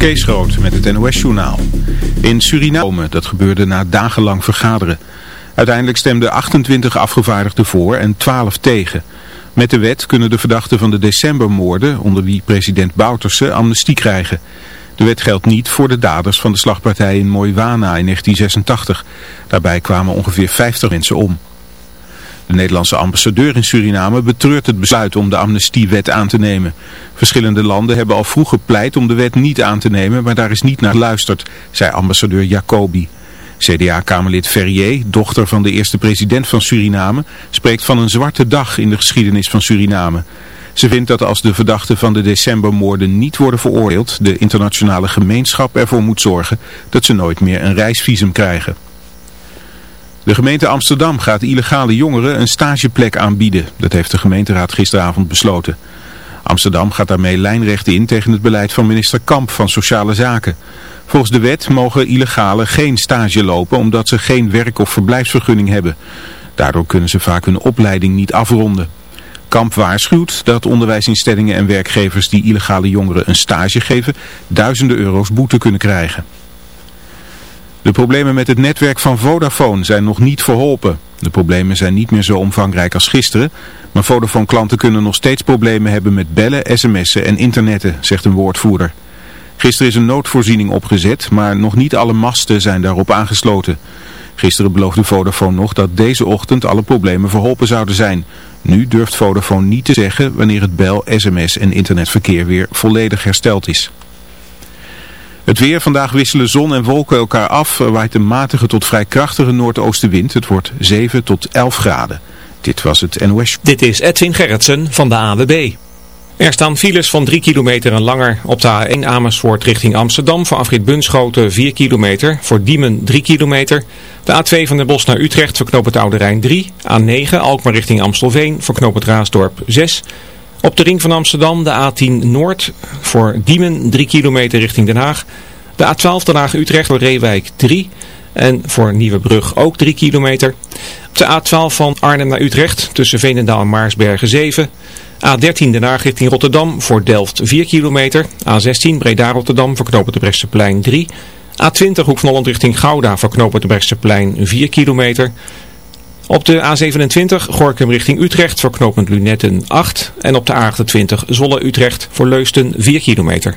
Kees Groot met het NOS-journaal. In Suriname, dat gebeurde na dagenlang vergaderen. Uiteindelijk stemden 28 afgevaardigden voor en 12 tegen. Met de wet kunnen de verdachten van de decembermoorden, onder wie president Bouterse, amnestie krijgen. De wet geldt niet voor de daders van de slagpartij in Moiwana in 1986. Daarbij kwamen ongeveer 50 mensen om. De Nederlandse ambassadeur in Suriname betreurt het besluit om de amnestiewet aan te nemen. Verschillende landen hebben al vroeg gepleit om de wet niet aan te nemen, maar daar is niet naar geluisterd, zei ambassadeur Jacobi. CDA-kamerlid Ferrier, dochter van de eerste president van Suriname, spreekt van een zwarte dag in de geschiedenis van Suriname. Ze vindt dat als de verdachten van de decembermoorden niet worden veroordeeld, de internationale gemeenschap ervoor moet zorgen dat ze nooit meer een reisvisum krijgen. De gemeente Amsterdam gaat illegale jongeren een stageplek aanbieden. Dat heeft de gemeenteraad gisteravond besloten. Amsterdam gaat daarmee lijnrecht in tegen het beleid van minister Kamp van Sociale Zaken. Volgens de wet mogen illegalen geen stage lopen omdat ze geen werk- of verblijfsvergunning hebben. Daardoor kunnen ze vaak hun opleiding niet afronden. Kamp waarschuwt dat onderwijsinstellingen en werkgevers die illegale jongeren een stage geven duizenden euro's boete kunnen krijgen. De problemen met het netwerk van Vodafone zijn nog niet verholpen. De problemen zijn niet meer zo omvangrijk als gisteren, maar Vodafone klanten kunnen nog steeds problemen hebben met bellen, sms'en en internetten, zegt een woordvoerder. Gisteren is een noodvoorziening opgezet, maar nog niet alle masten zijn daarop aangesloten. Gisteren beloofde Vodafone nog dat deze ochtend alle problemen verholpen zouden zijn. Nu durft Vodafone niet te zeggen wanneer het bel, sms en internetverkeer weer volledig hersteld is. Het weer, vandaag wisselen zon en wolken elkaar af. Er waait een matige tot vrij krachtige noordoostenwind. Het wordt 7 tot 11 graden. Dit was het NOS. Dit is Edwin Gerritsen van de AWB. Er staan files van 3 kilometer en langer op de A1 Amersfoort richting Amsterdam. Voor afrit Bunschoten 4 kilometer. Voor Diemen 3 kilometer. De A2 van den Bosch naar Utrecht voor het Oude Rijn 3. A9 Alkmaar richting Amstelveen voor knoop het Raasdorp 6. Op de ring van Amsterdam de A10 Noord voor Diemen 3 kilometer richting Den Haag. De A12 Den Haag-Utrecht voor Reewijk 3 en voor Nieuwebrug ook 3 kilometer. Op de A12 van Arnhem naar Utrecht tussen Veenendaal en Maarsbergen 7. A13 Den Haag richting Rotterdam voor Delft 4 kilometer. A16 Breda-Rotterdam voor knopen de Brechtseplein 3. A20 Hoek van Holland richting Gouda voor knopen de Brechtseplein 4 kilometer. Op de A27 Gorkum richting Utrecht voor knooppunt Lunetten 8. En op de A28 Zwolle-Utrecht voor Leusten 4 kilometer.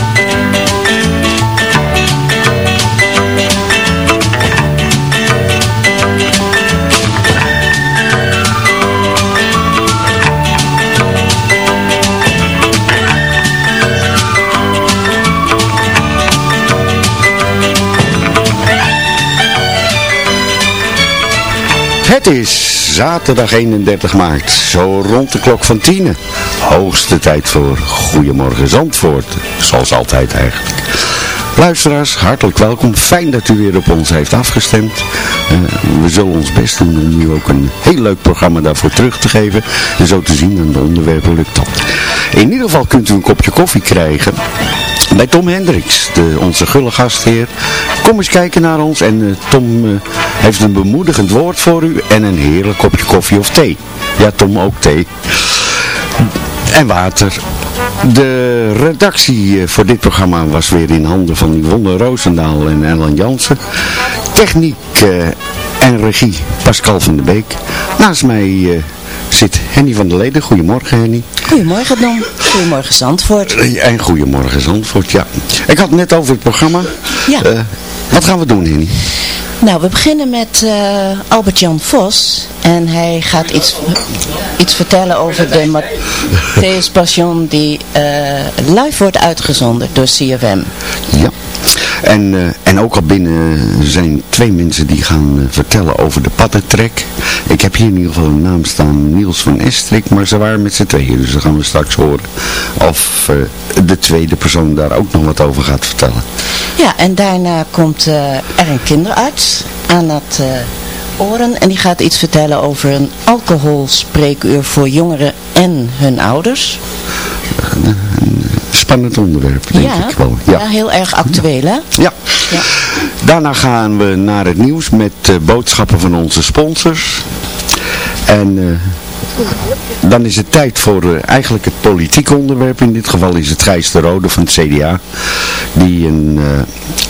Het is zaterdag 31 maart, zo rond de klok van tienen. Hoogste tijd voor Goedemorgen Zandvoort, zoals altijd eigenlijk. Luisteraars, hartelijk welkom. Fijn dat u weer op ons heeft afgestemd. Uh, we zullen ons best doen om u ook een heel leuk programma daarvoor terug te geven. En zo te zien aan de onderwerpen lukt dat. In ieder geval kunt u een kopje koffie krijgen bij Tom Hendricks, de, onze gulle gastheer. Kom eens kijken naar ons en uh, Tom uh, heeft een bemoedigend woord voor u en een heerlijk kopje koffie of thee. Ja, Tom ook thee. En water. De redactie voor dit programma was weer in handen van Yvonne Roosendaal en Ellen Jansen. Techniek uh, en regie Pascal van der Beek. Naast mij uh, zit Henny van der Leden. Goedemorgen Henny. Goedemorgen Don. Goedemorgen Zandvoort. En goedemorgen Zandvoort, ja. Ik had het net over het programma. Ja. Uh, wat gaan we doen Henny? Nou, we beginnen met uh, Albert-Jan Vos. En hij gaat iets, iets vertellen over de Matthäus Passion die uh, live wordt uitgezonden door CFM. Ja. En, uh, en ook al binnen zijn twee mensen die gaan vertellen over de paddentrek. Ik heb hier in ieder geval een naam staan, Niels van Estrik, maar ze waren met z'n tweeën. Dus dan gaan we straks horen of de tweede persoon daar ook nog wat over gaat vertellen. Ja, en daarna komt er een kinderarts aan het oren en die gaat iets vertellen over een alcoholspreekuur voor jongeren en hun ouders. Spannend onderwerp, denk ja, ik wel. Ja. ja, heel erg actueel, hè? Ja. ja. Daarna gaan we naar het nieuws met uh, boodschappen van onze sponsors. En uh, dan is het tijd voor uh, eigenlijk het politieke onderwerp. In dit geval is het Gijs de Rode van het CDA. Die een uh,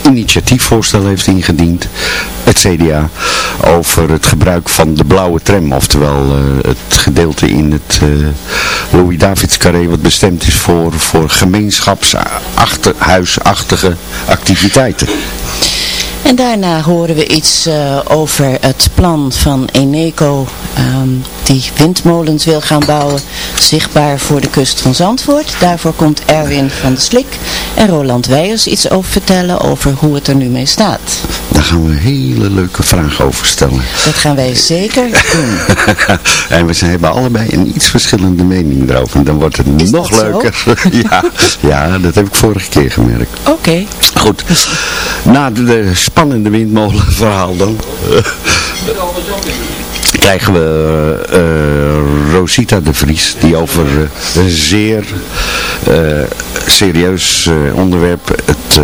initiatiefvoorstel heeft ingediend. Het CDA. Over het gebruik van de blauwe tram. Oftewel uh, het gedeelte in het Louis Davids carré. Wat bestemd is voor, voor gemeenschapshuisachtige activiteiten. En daarna horen we iets uh, over het plan van Eneco um, die windmolens wil gaan bouwen, zichtbaar voor de kust van Zandvoort. Daarvoor komt Erwin van de Slik en Roland Weijers iets over vertellen over hoe het er nu mee staat. Daar gaan we hele leuke vragen over stellen. Dat gaan wij zeker doen. en we hebben allebei een iets verschillende mening erover. En dan wordt het Is nog leuker. ja, ja, dat heb ik vorige keer gemerkt. Oké. Okay. Goed. Na de, de spannende windmolenverhaal dan krijgen we uh, Rosita de Vries die over uh, een zeer uh, serieus onderwerp het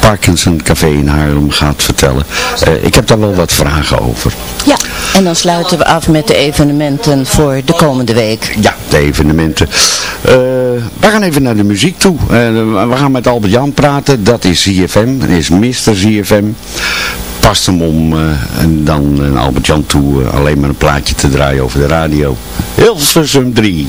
Parkinson Café in Haarlem gaat vertellen. ik heb daar wel wat vragen over. Ja, en dan sluiten we af met de evenementen voor de komende week. Ja, de evenementen. We gaan even naar de muziek toe. we gaan met Albert Jan praten. Dat is ZFM. Dat is Mr. ZFM past hem om uh, en dan Albert Jan toe alleen maar een plaatje te draaien over de radio. Hilversum 3.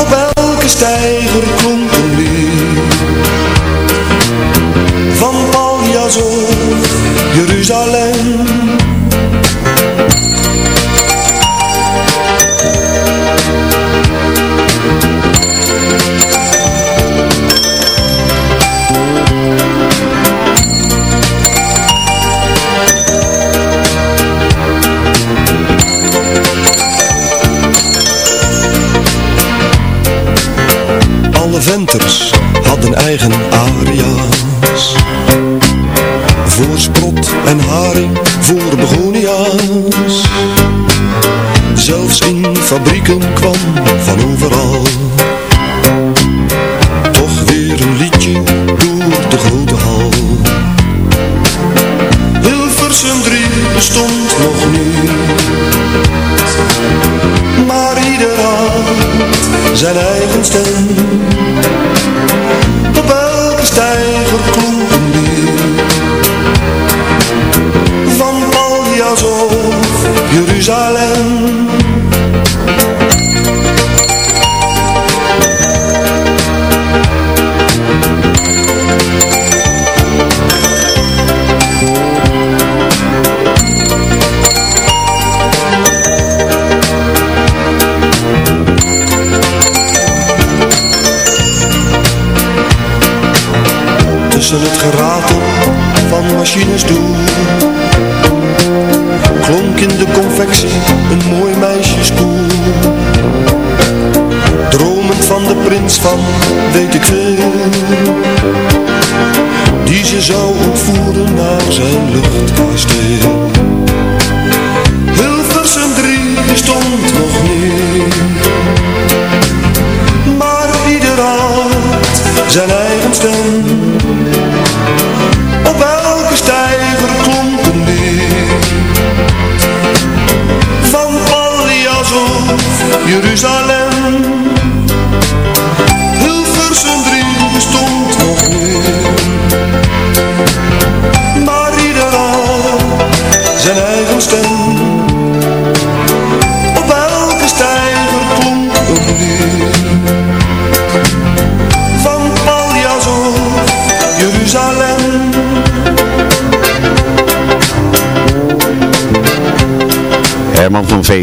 Op elke stijger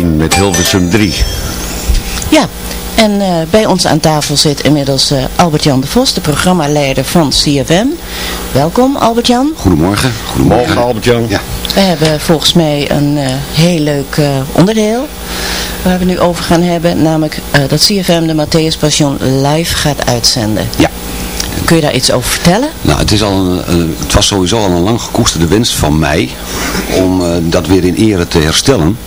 met Hilversum 3. Ja, en eh, bij ons aan tafel zit inmiddels eh, Albert-Jan de Vos, de programmaleider van CFM. Welkom Albert-Jan. Goedemorgen. Goedemorgen Albert-Jan. Ja. We hebben volgens mij een eh, heel leuk onderdeel waar we nu over gaan hebben. Namelijk dat CFM de Matthäus Passion live gaat uitzenden. Ja. Kun je daar iets over vertellen? Nou, het, is al een, het was sowieso al een lang gekoesterde wens van mij om dat weer in ere te herstellen.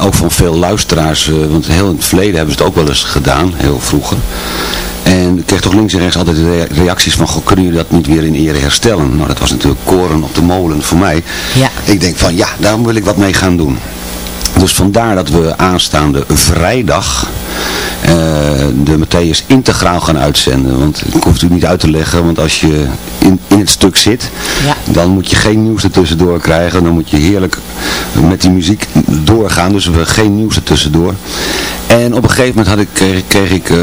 En ook van veel luisteraars, eh, want heel in het verleden hebben ze het ook wel eens gedaan, heel vroeger. En ik kreeg toch links en rechts altijd de reacties van, goh, kunnen jullie dat niet weer in ere herstellen? Nou, dat was natuurlijk koren op de molen voor mij. Ja. Ik denk van, ja, daar wil ik wat mee gaan doen. Dus vandaar dat we aanstaande vrijdag eh, de Matthäus integraal gaan uitzenden. Want ik hoef het natuurlijk niet uit te leggen, want als je in, in het stuk zit, Ja. dan moet je geen nieuws ertussendoor krijgen. Dan moet je heerlijk met die muziek doorgaan, dus we geen nieuws ertussendoor. En op een gegeven moment had ik, kreeg, ik eh,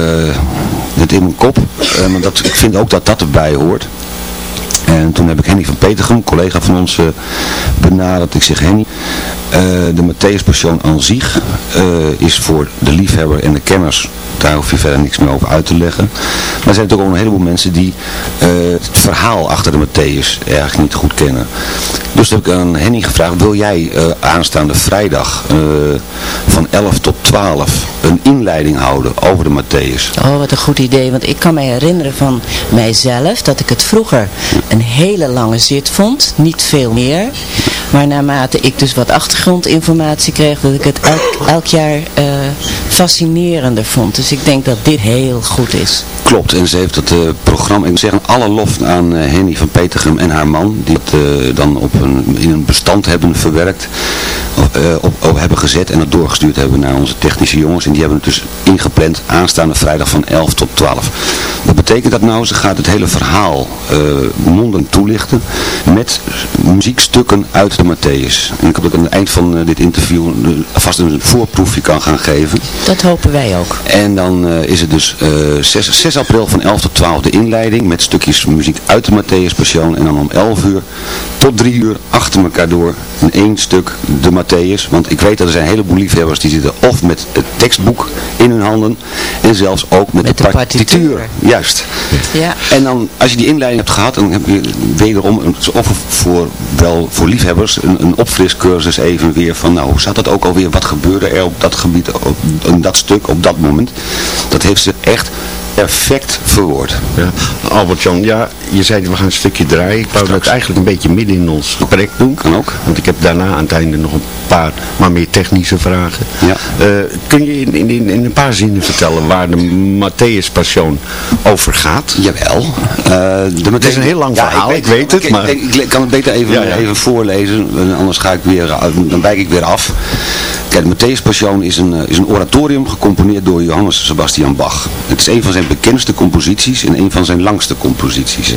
het in mijn kop, eh, dat, ik vind ook dat dat erbij hoort. En toen heb ik Henny van Petergem, collega van ons, eh, benaderd. Ik zeg, Henny, eh, de Matthäus aan zich eh, is voor de liefhebber en de kenners. Daar hoef je verder niks meer over uit te leggen. Maar er zijn natuurlijk ook een heleboel mensen die het verhaal achter de Matthäus eigenlijk niet goed kennen. Dus heb ik aan Henny gevraagd, wil jij aanstaande vrijdag van 11 tot 12 een inleiding houden over de Matthäus? Oh, wat een goed idee. Want ik kan me herinneren van mijzelf dat ik het vroeger een hele lange zit vond. Niet veel meer. Maar naarmate ik dus wat achtergrondinformatie kreeg, dat ik het elk, elk jaar eh, fascinerender vond. Dus ik denk dat dit heel goed is. Klopt, en ze heeft het eh, programma, ik zeg alle lof aan eh, Henny van Petergem en haar man, die het dan op een, in een bestand hebben verwerkt, op, op hebben gezet en het doorgestuurd hebben naar onze technische jongens. En die hebben het dus ingepland aanstaande vrijdag van 11 tot 12. Wat betekent dat nou? Ze gaat het hele verhaal eh toelichten met muziekstukken uit de Matthäus. En ik hoop dat ik aan het eind van eh, dit interview eh, vast een voorproefje kan gaan geven. Dat hopen wij ook. En dan eh, is het dus eh 6, 6 april van 11 tot 12 de inleiding met stukjes muziek uit de Matthäus Passion. En dan om 11 uur tot 3 uur achter elkaar door in één stuk de Matthäus. Want ik weet dat er zijn een heleboel liefhebbers die zitten of met het tekstboek in hun handen en zelfs ook met, Met de, de partituur. partituur. Juist. Ja. En dan, als je die inleiding hebt gehad, dan heb je wederom, een, of voor, wel voor liefhebbers, een, een opfriscursus even weer van, nou, hoe zat dat ook alweer? Wat gebeurde er op dat gebied, op, in dat stuk, op dat moment? Dat heeft ze echt perfect verwoord. Ja. Albert-Jan, ja, je zei we gaan een stukje draaien. Ik wou dat eigenlijk een beetje midden in ons gesprek doen. Kan ook. Want ik heb daarna aan het einde nog een paar, maar meer technische vragen. Ja. Eh, kun je in, in, in een paar zinnen vertellen waar de Matthäus Passion over gaat? Jawel. Uh, de het is een heel lang verhaal, ik weet, het. Maar... Ik, ik, kan het beter even, ja. even voorlezen, anders ga ik weer, dan wijk ik weer af. Kijk, de Matthäus Passion is een, eh, is een oratorium gecomponeerd door Johannes Sebastian Bach. Het is een van zijn bekendste composities en een van zijn langste composities.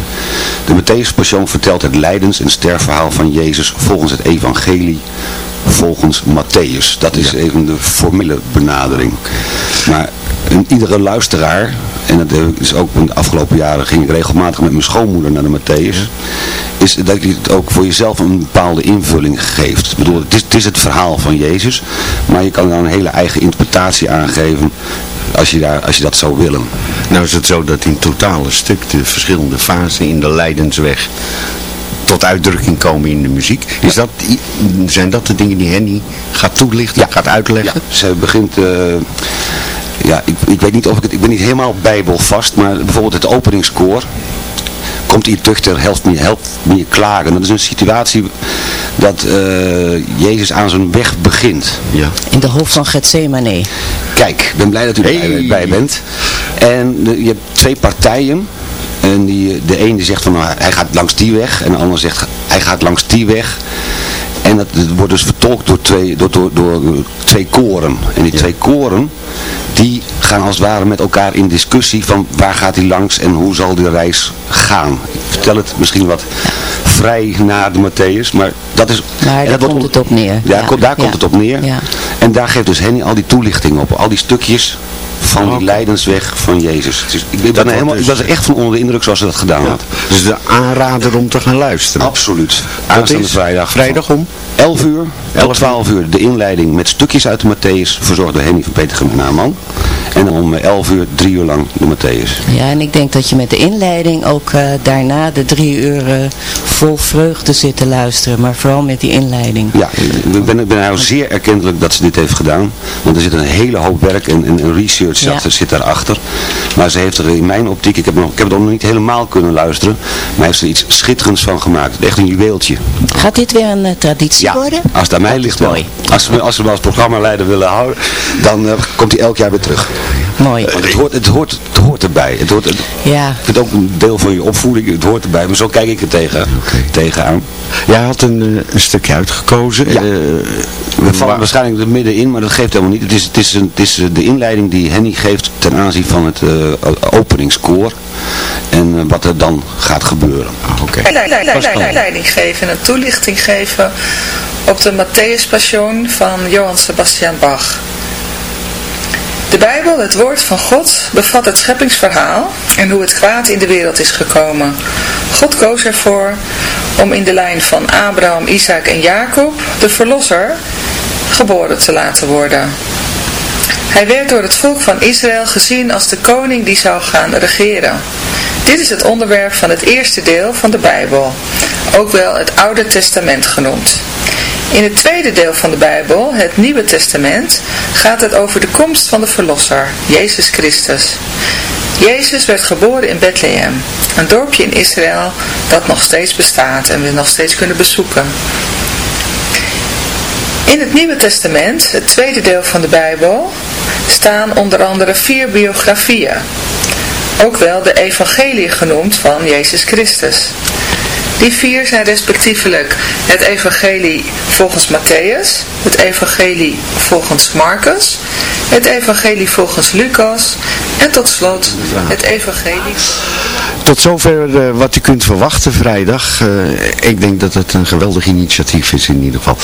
De Matthäus Passion vertelt het lijdens- en sterfverhaal van Jezus volgens het evangelie volgens Matthäus. Dat is even de formele benadering. Maar iedere luisteraar, en dat is ook in de afgelopen jaren ging ik regelmatig met mijn schoonmoeder naar de Matthäus, is dat je het ook voor jezelf een bepaalde invulling geeft. Ik bedoel, het is, het is het verhaal van Jezus, maar je kan daar een hele eigen interpretatie aangeven als je, daar, als je dat zou willen. Nou is het zo dat in totale stuk de verschillende fasen in de Leidensweg tot uitdrukking komen in de muziek. Is dat, zijn dat de dingen die Henny gaat toelichten, gaat uitleggen? Ja, ze begint... eh, ja, ik, ik weet niet of ik het... Ik ben niet helemaal bijbelvast, maar bijvoorbeeld het openingskoor komt hier terug ter helft meer, helft meer klagen. Dat is een situatie dat eh, Jezus aan zijn weg begint. Ja. In de hoofd van Gethsemane. Kijk, ik ben blij dat u Hey. erbij bij bent. En de- je hebt twee partijen. En die, de ene die zegt van nou, hij gaat langs die weg. En de ander zegt hij gaat langs die weg. En dat, dat wordt dus vertolkt door twee, door, door, door twee koren. En die twee koren, die gaan als het ware met elkaar in discussie van waar gaat hij langs en hoe zal die reis gaan. Ik vertel het misschien wat vrij na de Matthäus, maar dat is... Maar daar dat wordt komt het op neer. Ja, daar komt ja. het op neer. Ja. En daar geeft dus Henny al die toelichting op. Al die stukjes van die lijdensweg van Jezus. Dus ik, ben Dat helemaal, wordt ik dus- was er echt van onder de indruk zoals ze dat gedaan had. Dus de aanrader om te gaan luisteren. Absoluut. Aanstaande is vrijdag. vrijdag om? 11 uur, 11 12 uur de inleiding met stukjes uit de Matthäus, verzorgd door Henny van Peter Naman. En om 11 uur, drie uur lang de Matthäus. Ja, en ik denk dat je met de inleiding ook eh, daarna de drie uur vol vreugde zit te luisteren. Maar vooral met die inleiding. Ja, ik ben, ik ben haar zeer erkentelijk dat ze dit heeft gedaan. Want er zit een hele hoop werk en, en, research Ja. zit daarachter. Maar ze heeft er in mijn optiek, ik heb, nog, ik heb het nog niet helemaal kunnen luisteren. Maar heeft er iets schitterends van gemaakt. Echt een juweeltje. Gaat dit weer een eh, traditie Ja, worden? als het aan mij Dat ligt wel. mooi. Als me- als me als programmaleider willen houden, dan eh, komt hij elk jaar weer terug. Mooi. Want het hoort, het hoort, het hoort erbij. Het hoort, het, Ja. ik vind het ook een deel van je opvoeding, het hoort erbij. Maar zo kijk ik er tegen, tegenaan. Jij had een, eh, een stukje uitgekozen. Ja. Eh, We vallen waar- waarschijnlijk er middenin, maar dat geeft helemaal niet. Het is, het is, een, het is eh, de inleiding die Henny geeft ten aanzien van het eh, openingskoor. En eh, wat er dan gaat gebeuren. Oké. Le- le- le- le- leiding geven, een toelichting geven op de Matthäus Passion van Johann Sebastian Bach. De Bijbel, het woord van God, bevat het scheppingsverhaal en hoe het kwaad in de wereld is gekomen. God koos ervoor om in de lijn van Abraham, Isaac en Jacob de Verlosser geboren te laten worden. Hij werd door het volk van Israël gezien als de koning die zou gaan regeren. Dit is het onderwerp van het eerste deel van de Bijbel, ook wel het Oude Testament genoemd. In het tweede deel van de Bijbel, het Nieuwe Testament, gaat het over de komst van de Verlosser, Jezus Christus. Jezus werd geboren in Bethlehem, een dorpje in Israël dat nog steeds bestaat en we nog steeds kunnen bezoeken. In het Nieuwe Testament, het tweede deel van de Bijbel, staan onder andere vier biografieën. Ook wel de evangelie genoemd van Jezus Christus. Die vier zijn respectievelijk het evangelie volgens Matthäus, het evangelie volgens Marcus, het evangelie volgens Lucas en tot slot het evangelie Tot zover eh, wat u kunt verwachten vrijdag. Eh, ik denk dat het een geweldig initiatief is in ieder geval.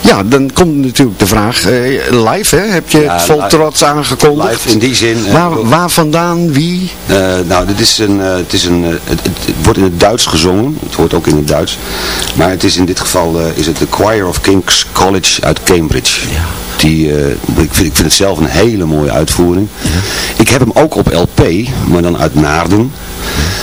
Ja, dan komt natuurlijk de vraag. eh, live, hè? Heb je Ja, het vol live. trots aangekondigd? Live in die zin. Waar, waar vandaan? Wie? Eh, nou, dit is een, eh, het, is een, het, het, het wordt in het Duits gezongen. Het hoort ook in het Duits. Maar het is in dit geval eh, is het de Choir of King's College uit Cambridge. Die, eh, ik, vind, ik vind het zelf een hele mooie uitvoering. Ik heb hem ook op LP, maar dan uit Naarden.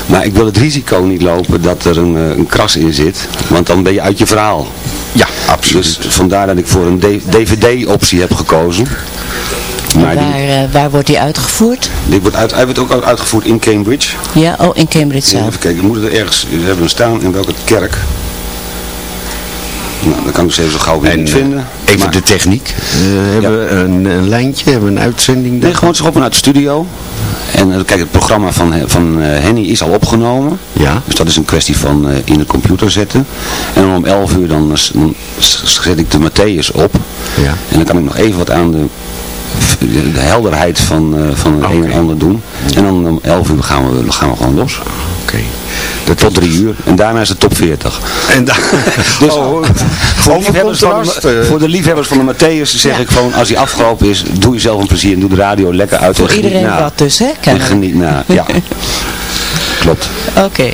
Maar ik wil het risico niet lopen dat er een, eh, een kras in zit. Want dan ben je uit je verhaal. Ja, absoluut. Dus vandaar dat ik voor een DVD-optie heb gekozen. Maar die- waar, eh, waar wordt die uitgevoerd? Dit wordt uit, hij wordt ook uitgevoerd in Cambridge. Ja, oh, in Cambridge Ja, zelf. even kijken, moet het er ergens, we hebben hem staan in welke kerk? Nou, dan kan ik ze even zo gauw weer En, niet eh, vinden. Even Maar- de techniek. Eh, hebben we een, een lijntje, hebben we een uitzending? Nee, gewoon zich op vanuit de studio. En kijk, het programma van, van eh, Henny is al opgenomen. Ja. Dus dat is een kwestie van eh, in de computer zetten. En om 11 uur dan, dan zet ik de Matthäus op. Ja. En dan kan ik nog even wat aan de, de helderheid van, eh, van het een en ander doen. En dan om 11 uur gaan we, gaan we gewoon los. Oké. Tot drie uur. En daarna is het top 40. En dan, Dus oh, voor, liefhebbers van, de- voor de liefhebbers van de Matthäus zeg ik gewoon, als die afgelopen is, doe jezelf een plezier en doe de radio lekker uit. Voor en geniet iedereen na. wat dus, hè? En geniet na, ja. Klopt. Oké.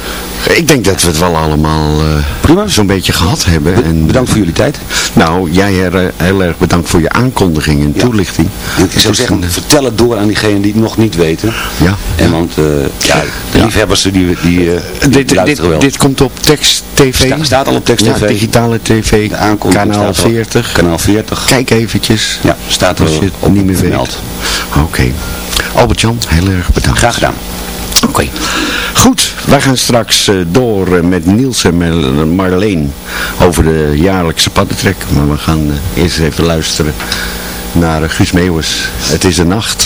Ik denk dat we het wel allemaal eh, zo'n beetje gehad hebben. En, Bedankt voor jullie tijd. Nou, jij her- heel erg bedankt voor je aankondiging en Ja. toelichting. Ik zou zeggen, vertel het door aan diegenen die het nog niet weten. Ja. En want eh, ja, de Ja. liefhebbers die, die, die dit, dit, luisteren wel. dit komt op tekst TV. Sta- staat al op tekst Ja, TV. digitale TV. Kanaal staat erop. 40. Kanaal 40. Kijk eventjes. Ja, staat er Als je het op niet meer weet. vermeld. Oké. Albert-Jan, heel erg bedankt. Graag gedaan. Oké. Goed, wij gaan straks eh, door eh, met Niels en Mar- Marleen over de jaarlijkse paddentrek. Maar we gaan eh, eerst even luisteren naar Guus Meeuwis. Het is een nacht.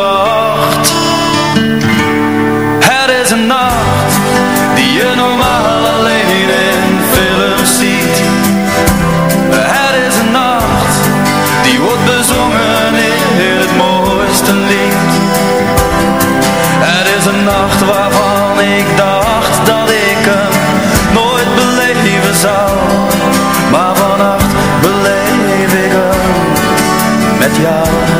Nacht waarvan ik dacht dat ik hem nooit beleven zou. Maar vannacht beleef ik hem met jou.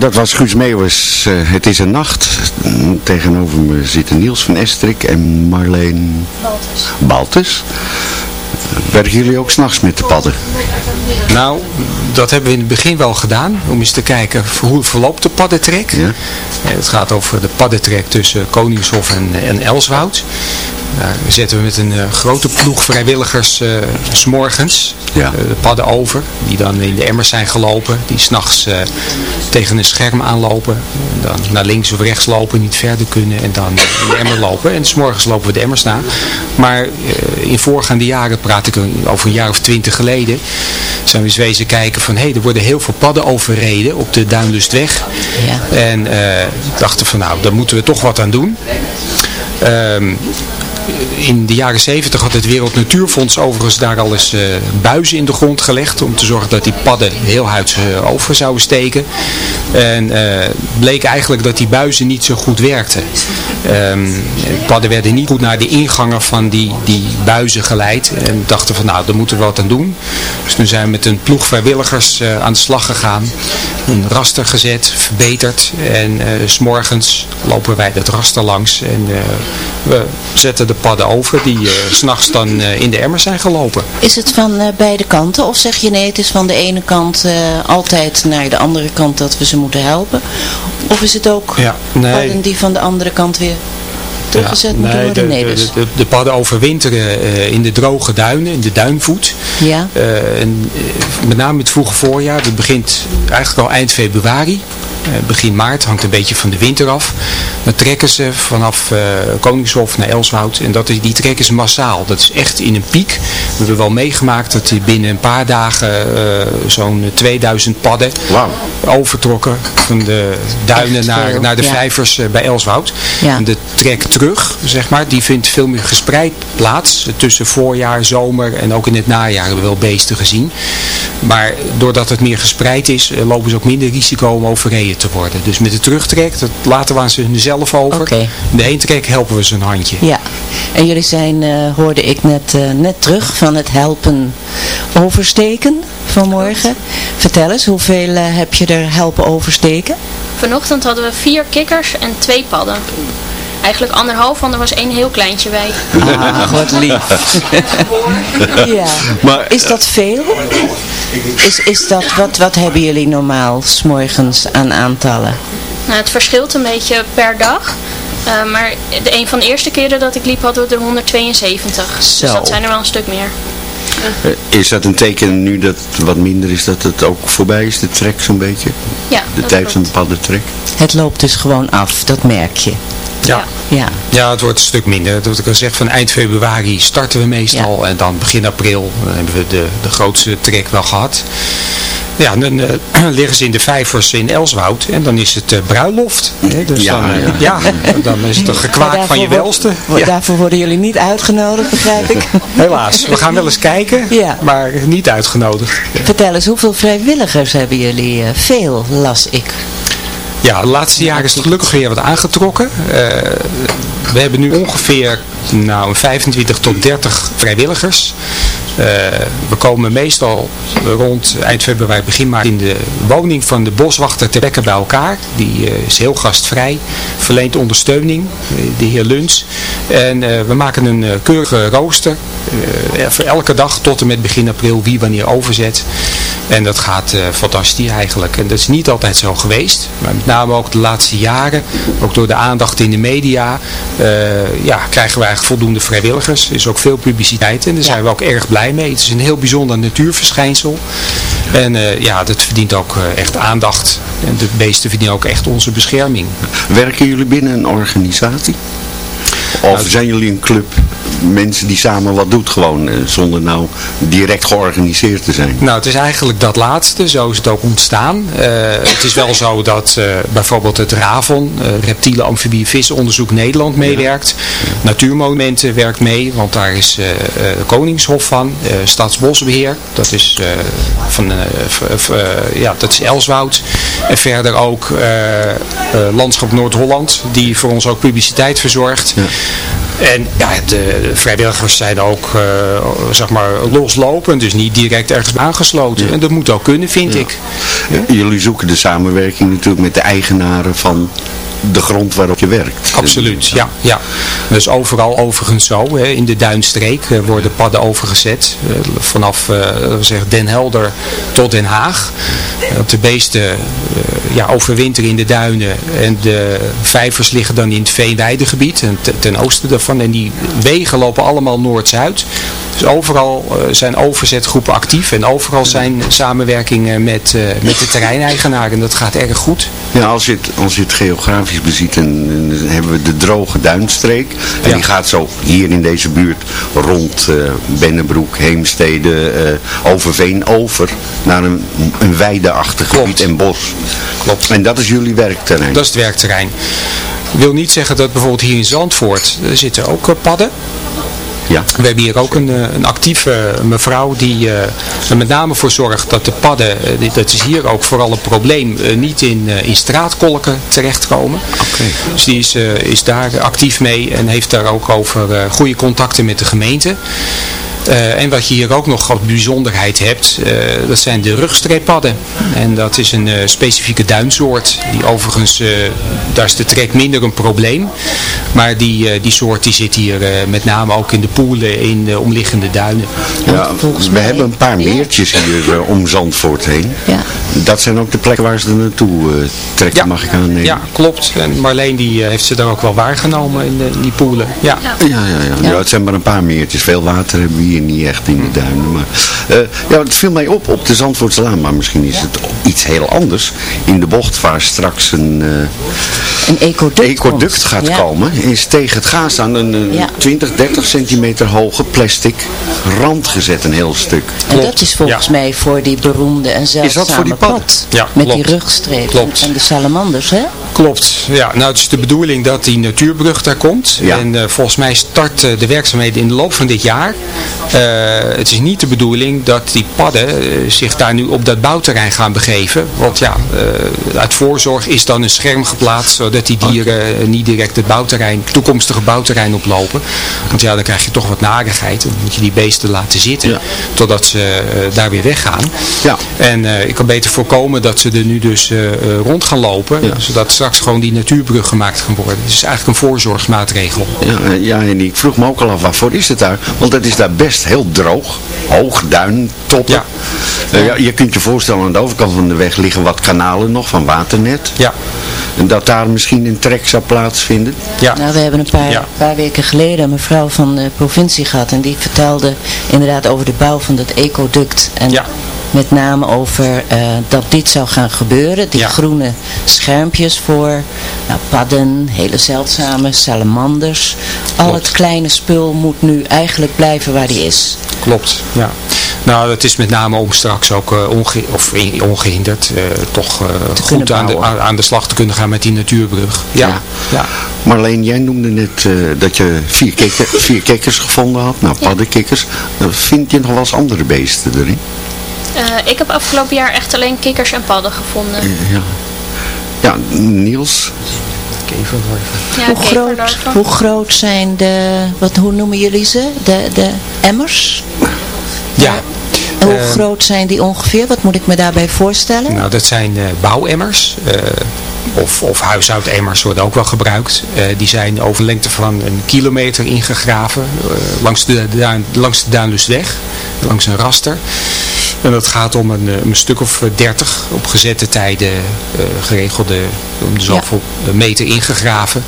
Dat was Guus Meeuwis. Eh, het is een nacht. Tegenover me zitten Niels van Estrik en Marleen Baltus. Baltus. Werken jullie ook s'nachts met de padden? Nou, dat hebben we in het begin wel gedaan. Om eens te kijken hoe verloopt de paddentrek. Ja. Eh, Het gaat over de paddentrek tussen Koningshof en, en Elswoud. Daar zetten we met een eh, grote ploeg vrijwilligers eh, s s'morgens Ja. eh, de padden over. Die dan in de emmers zijn gelopen. Die s'nachts eh tegen een scherm aanlopen. En dan naar links of rechts lopen, niet verder kunnen. En dan in de emmer lopen. En s'morgens lopen we de emmers na. Maar in voorgaande jaren, praat ik over een jaar of twintig geleden, zijn we eens wezen kijken van, hé, hey, er worden heel veel padden overreden op de Duinlustweg. Ja. En eh dachten van, nou, daar moeten we toch wat aan doen. Ehm, in de jaren 70 had het Wereld Natuurfonds overigens daar al eens eh, buizen in de grond gelegd om te zorgen dat die padden heel huids eh, over zouden steken. En eh bleek eigenlijk dat die buizen niet zo goed werkten. De padden werden niet goed naar de ingangen van die, die buizen geleid en dachten van nou, daar moeten we wat aan doen. Dus toen zijn we met een ploeg vrijwilligers eh, aan de slag gegaan. Een raster gezet, verbeterd en eh, s s'morgens lopen wij dat raster langs en eh, we zetten de padden over die s s'nachts dan in de emmer zijn gelopen. Is het van beide kanten of zeg je nee, het is van de ene kant altijd naar de andere kant dat we ze moeten helpen? Of is het ook Ja, nee. padden die van de andere kant weer teruggezet Ja, nee, worden? de, Nee, dus. de, de padden overwinteren eh, in de droge duinen, in de duinvoet. Ja. Eh, en, eh, met name het vroege voorjaar, dat begint eigenlijk al eind februari. Eh, begin maart, hangt een beetje van de winter af. Dan trekken ze vanaf eh, Koningshof naar Elswoud. En dat is, die trekken ze massaal. Dat is echt in een piek. We hebben wel meegemaakt dat die binnen een paar dagen eh, zo'n 2000 padden overtrokken van de duinen naar, naar de ja. vijvers bij Elswoud. Ja. En de trek terug, zeg maar, die vindt veel meer gespreid plaats. Tussen voorjaar, zomer en ook in het najaar hebben we wel beesten gezien. Maar doordat het meer gespreid is, lopen ze ook minder risico om te worden. Dus met de terugtrek, dat laten we aan ze zelf over. Oké. In de heentrek helpen we ze een handje. Ja, en jullie zijn, eh, hoorde ik net, eh, net terug van het helpen oversteken vanmorgen. Vertel eens, hoeveel eh, heb je er helpen oversteken? Vanochtend hadden we vier kikkers en twee padden. Eigenlijk anderhalf, want er was één heel kleintje bij. Ah, wat lief. ja. Maar, is dat veel? Is, is dat, wat, wat hebben jullie normaal s'morgens aan aantallen? Nou, het verschilt een beetje per dag. Eh, maar de, een van de eerste keren dat ik liep hadden we er 172. Dus Zo. dat zijn er wel een stuk meer. Eh, Is dat een teken nu dat het wat minder is, dat het ook voorbij is, de trek zo'n beetje? Ja, De tijd van de paddentrek? Het loopt dus gewoon af, dat merk je. Ja. Ja. Ja, het wordt een stuk minder. Dat ik al zeg, van eind februari starten we meestal. En dan begin april dan hebben we de, de grootste trek wel gehad. Ja, dan eh, liggen ze in de vijvers in Elswoud. En dan is het eh, bruiloft. Hè? Dus Ja, dan, eh, ja. ja. dan is het een gekwaak van je welste. Daarvoor worden jullie niet uitgenodigd, begrijp ik. Helaas. We gaan wel eens kijken, Ja. maar niet uitgenodigd. Vertel eens, hoeveel vrijwilligers hebben jullie? eh, veel, las ik. Ja, de laatste jaren is het gelukkig weer wat aangetrokken. Eh, we hebben nu ongeveer nou, een 25 tot 30 vrijwilligers. Eh, we komen meestal rond eind februari, begin maart in de woning van de boswachter ter plekke bij elkaar. Die eh, is heel gastvrij, verleent ondersteuning, eh, de heer Luns. En we maken een keurige rooster voor elke dag tot en met begin april wie wanneer overzet. En dat gaat eh, fantastisch eigenlijk. En dat is niet altijd zo geweest. Maar met name ook de laatste jaren, ook door de aandacht in de media, eh, ja, krijgen we eigenlijk voldoende vrijwilligers. Er is ook veel publiciteit en daar zijn we ook erg blij mee. Het is een heel bijzonder natuurverschijnsel. En eh, ja, dat verdient ook echt aandacht. En de beesten verdienen ook echt onze bescherming. Werken jullie binnen een organisatie? Of zijn jullie een club mensen die samen wat doet gewoon, eh, zonder nou direct georganiseerd te zijn? Nou, het is eigenlijk dat laatste. Zo is het ook ontstaan. Eh, het is wel zo dat eh, bijvoorbeeld het RAVON, eh, Reptielen, Amfibie, Vissenonderzoek Nederland meewerkt. Natuurmonumenten werkt mee, want daar is Koningshof van. eh, Staatsbosbeheer, dat is, van, ja, dat is Elswoud. En verder ook Landschap Noord-Holland, die voor ons ook publiciteit verzorgt. En ja, de vrijwilligers zijn ook, eh, zeg maar, loslopend, dus niet direct ergens aangesloten. En dat moet ook kunnen, vind ik. Jullie zoeken de samenwerking natuurlijk met de eigenaren van de grond waarop je werkt. Absoluut, ja. ja. Is overal overigens zo. Hè. In de Duinstreek eh, worden padden overgezet. eh, vanaf eh, zeggen Den Helder tot Den Haag. De beesten ja, overwinteren in de duinen. En de vijvers liggen dan in het veenweidegebied. En te- ten oosten daarvan. En die wegen lopen allemaal noord-zuid. Dus overal eh, zijn overzetgroepen actief. En overal zijn samenwerkingen met, eh, met de terreineigenaar. En dat gaat erg goed. Ja, als je het, als je het geografisch beziet, en, en dan hebben we de droge duinstreek. En die gaat zo hier in deze buurt rond eh Bennebroek, Heemstede, Overveen over naar een, een weideachtig gebied en bos. Klopt. En dat is jullie werkterrein. Dat is het werkterrein. wil niet zeggen dat bijvoorbeeld hier in Zandvoort, er zitten ook padden. Ja. We hebben hier ook een, eh, een actieve mevrouw die eh, er met name voor zorgt dat de padden, eh, dat is hier ook vooral een probleem, eh, niet in, eh, in straatkolken terechtkomen. Dus die is, eh, is daar actief mee en heeft daar ook over eh, goede contacten met de gemeente. Eh, en wat je hier ook nog als bijzonderheid hebt, eh, dat zijn de rugstreeppadden. En dat is een eh, specifieke duinsoort. Die overigens, eh, daar is de trek minder een probleem. Maar die, eh, die soort die zit hier eh, met name ook in de poelen in de omliggende duinen. Ja, we hebben een paar meertjes hier om Zandvoort heen. Ja. Dat zijn ook de plekken waar ze er naartoe eh, trekken, mag ik aannemen. Ja, klopt. En Marleen die, heeft ze daar ook wel waargenomen in, de- in die poelen. Ja. Ja, ja, ja. ja. het zijn maar een paar meertjes. Veel water hebben we hier niet echt in de duinen. Maar, eh, ja, het viel mij op op de Zandvoortselaan, maar misschien is het iets heel anders. In de bocht waar straks een, eh, Een ecoduct, gaat Ja. komen, is tegen het gaas aan een, een Ja. 20, 30 centimeter hoge plastic rand gezet, een heel stuk. En dat is volgens mij voor die beroemde en zeldzame dat voor die padden? pad. Ja, Met klopt. die rugstreep Klopt. en de salamanders, hè? Klopt. Ja, nou het is de bedoeling dat die natuurbrug daar komt. Ja. En eh, volgens mij start de werkzaamheden in de loop van dit jaar. Eh, het is niet de bedoeling dat die padden eh, zich daar nu op dat bouwterrein gaan begeven. Want ja, eh, uit voorzorg is dan een scherm geplaatst zodat die dieren niet direct het bouwterrein, toekomstige bouwterrein oplopen. Want ja, dan krijg je toch wat narigheid. Dan moet je die beesten laten zitten totdat ze daar weer weggaan. Ja. En ik kan beter voorkomen dat ze er nu dus rond gaan lopen. Zodat straks gewoon die natuurbrug gemaakt kan worden. Het is eigenlijk een voorzorgsmaatregel. Ja, ja, en ik vroeg me ook al af, waarvoor is het daar? Want het is daar best heel droog. Hoog, duin, toppen. Ja. Eh, ja, je kunt je voorstellen, aan de overkant van de weg liggen wat kanalen nog van waternet. Ja. En dat daar misschien een trek zou plaatsvinden. Ja. Nou, we hebben een paar, Ja. paar weken geleden een mevrouw van de provincie gehad. En die vertelde inderdaad over de bouw van dat ecoduct. En met name over eh, dat dit zou gaan gebeuren. Die groene schermpjes voor nou, padden, hele zeldzame salamanders. Al het kleine spul moet nu eigenlijk blijven waar die is. Klopt, ja. Nou, dat is met name om straks ook eh, onge of in- ongehinderd eh, toch eh, goed aan de, aan, de slag te kunnen gaan met die natuurbrug. Ja, ja. Marleen, jij noemde net eh, dat je vier, kikker, vier kikkers gevonden had. Nou, paddenkikkers. Vind je nog wel eens andere beesten erin? Eh, ik heb afgelopen jaar echt alleen kikkers en padden gevonden. Ja. Ja, Niels. Ja, hoe, groot, hoe groot zijn de, wat, hoe noemen jullie ze? De, de emmers? Ja. En hoe Eh, groot zijn die ongeveer? Wat moet ik me daarbij voorstellen? Nou, dat zijn eh, bouwemmers. eh, of, of huishoudemmers worden ook wel gebruikt. Eh, die zijn over lengte van een kilometer ingegraven. eh, langs, de, duin, langs de Duinlustweg. Langs een raster. En dat gaat om een, eh, een stuk of eh, dertig op gezette tijden eh, geregelde, om de zoveel meter ingegraven.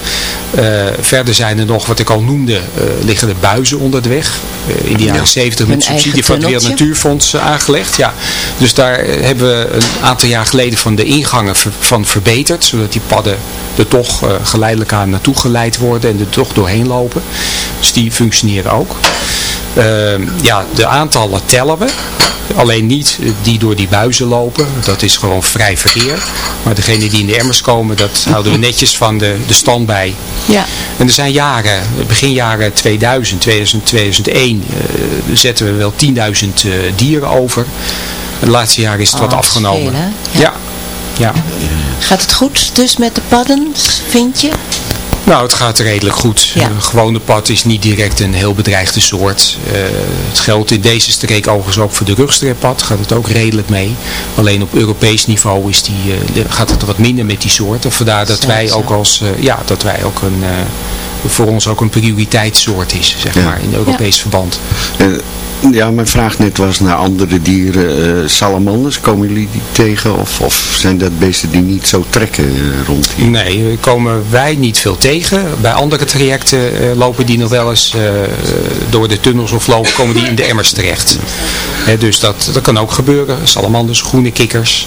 Eh, verder zijn er nog, wat ik al noemde, eh, liggen er buizen onder de weg. Eh, in de jaren Ja. 70 Hun met subsidie van het Wereld. Natuurfonds aangelegd. Ja. Dus daar hebben we een aantal jaar geleden van de ingangen ver- van verbeterd. Zodat die padden er toch geleidelijk aan naartoe geleid worden en er toch doorheen lopen. Dus die functioneren ook. Ehm, ja, de aantallen tellen we. Alleen niet die door die buizen lopen. Dat is gewoon vrij verkeer. Maar degene die in de emmers komen, dat houden we netjes van de, de stand bij. Ja. En er zijn jaren, begin jaren 2000, 2000 2001, eh, zetten we wel 10.000 eh, dieren over. De laatste jaren is het wat Oh, afgenomen. veel, hè? ja. ja. Gaat het goed dus met de padden, vind je? Nou, het gaat redelijk goed. Ja. Een gewone pad is niet direct een heel bedreigde soort. Eh, het geldt in deze streek overigens ook voor de rugstreppad. Gaat het ook redelijk mee. Alleen op Europees niveau is die, eh, gaat het wat minder met die soorten. Vandaar dat wij ook als, eh, ja, dat wij ook een, eh, voor ons ook een prioriteitssoort is, zeg Ja. maar, in Europees verband. Eh, ja, mijn vraag net was naar andere dieren. eh, salamanders, komen jullie die tegen? Of, of zijn dat beesten die niet zo trekken eh, rond hier? Nee, eh, komen wij niet veel tegen. Bij andere trajecten lopen die nog wel eens door de tunnels of lopen, komen die in de emmers terecht. Hè, dus dat, dat kan ook gebeuren. Salamanders, groene kikkers.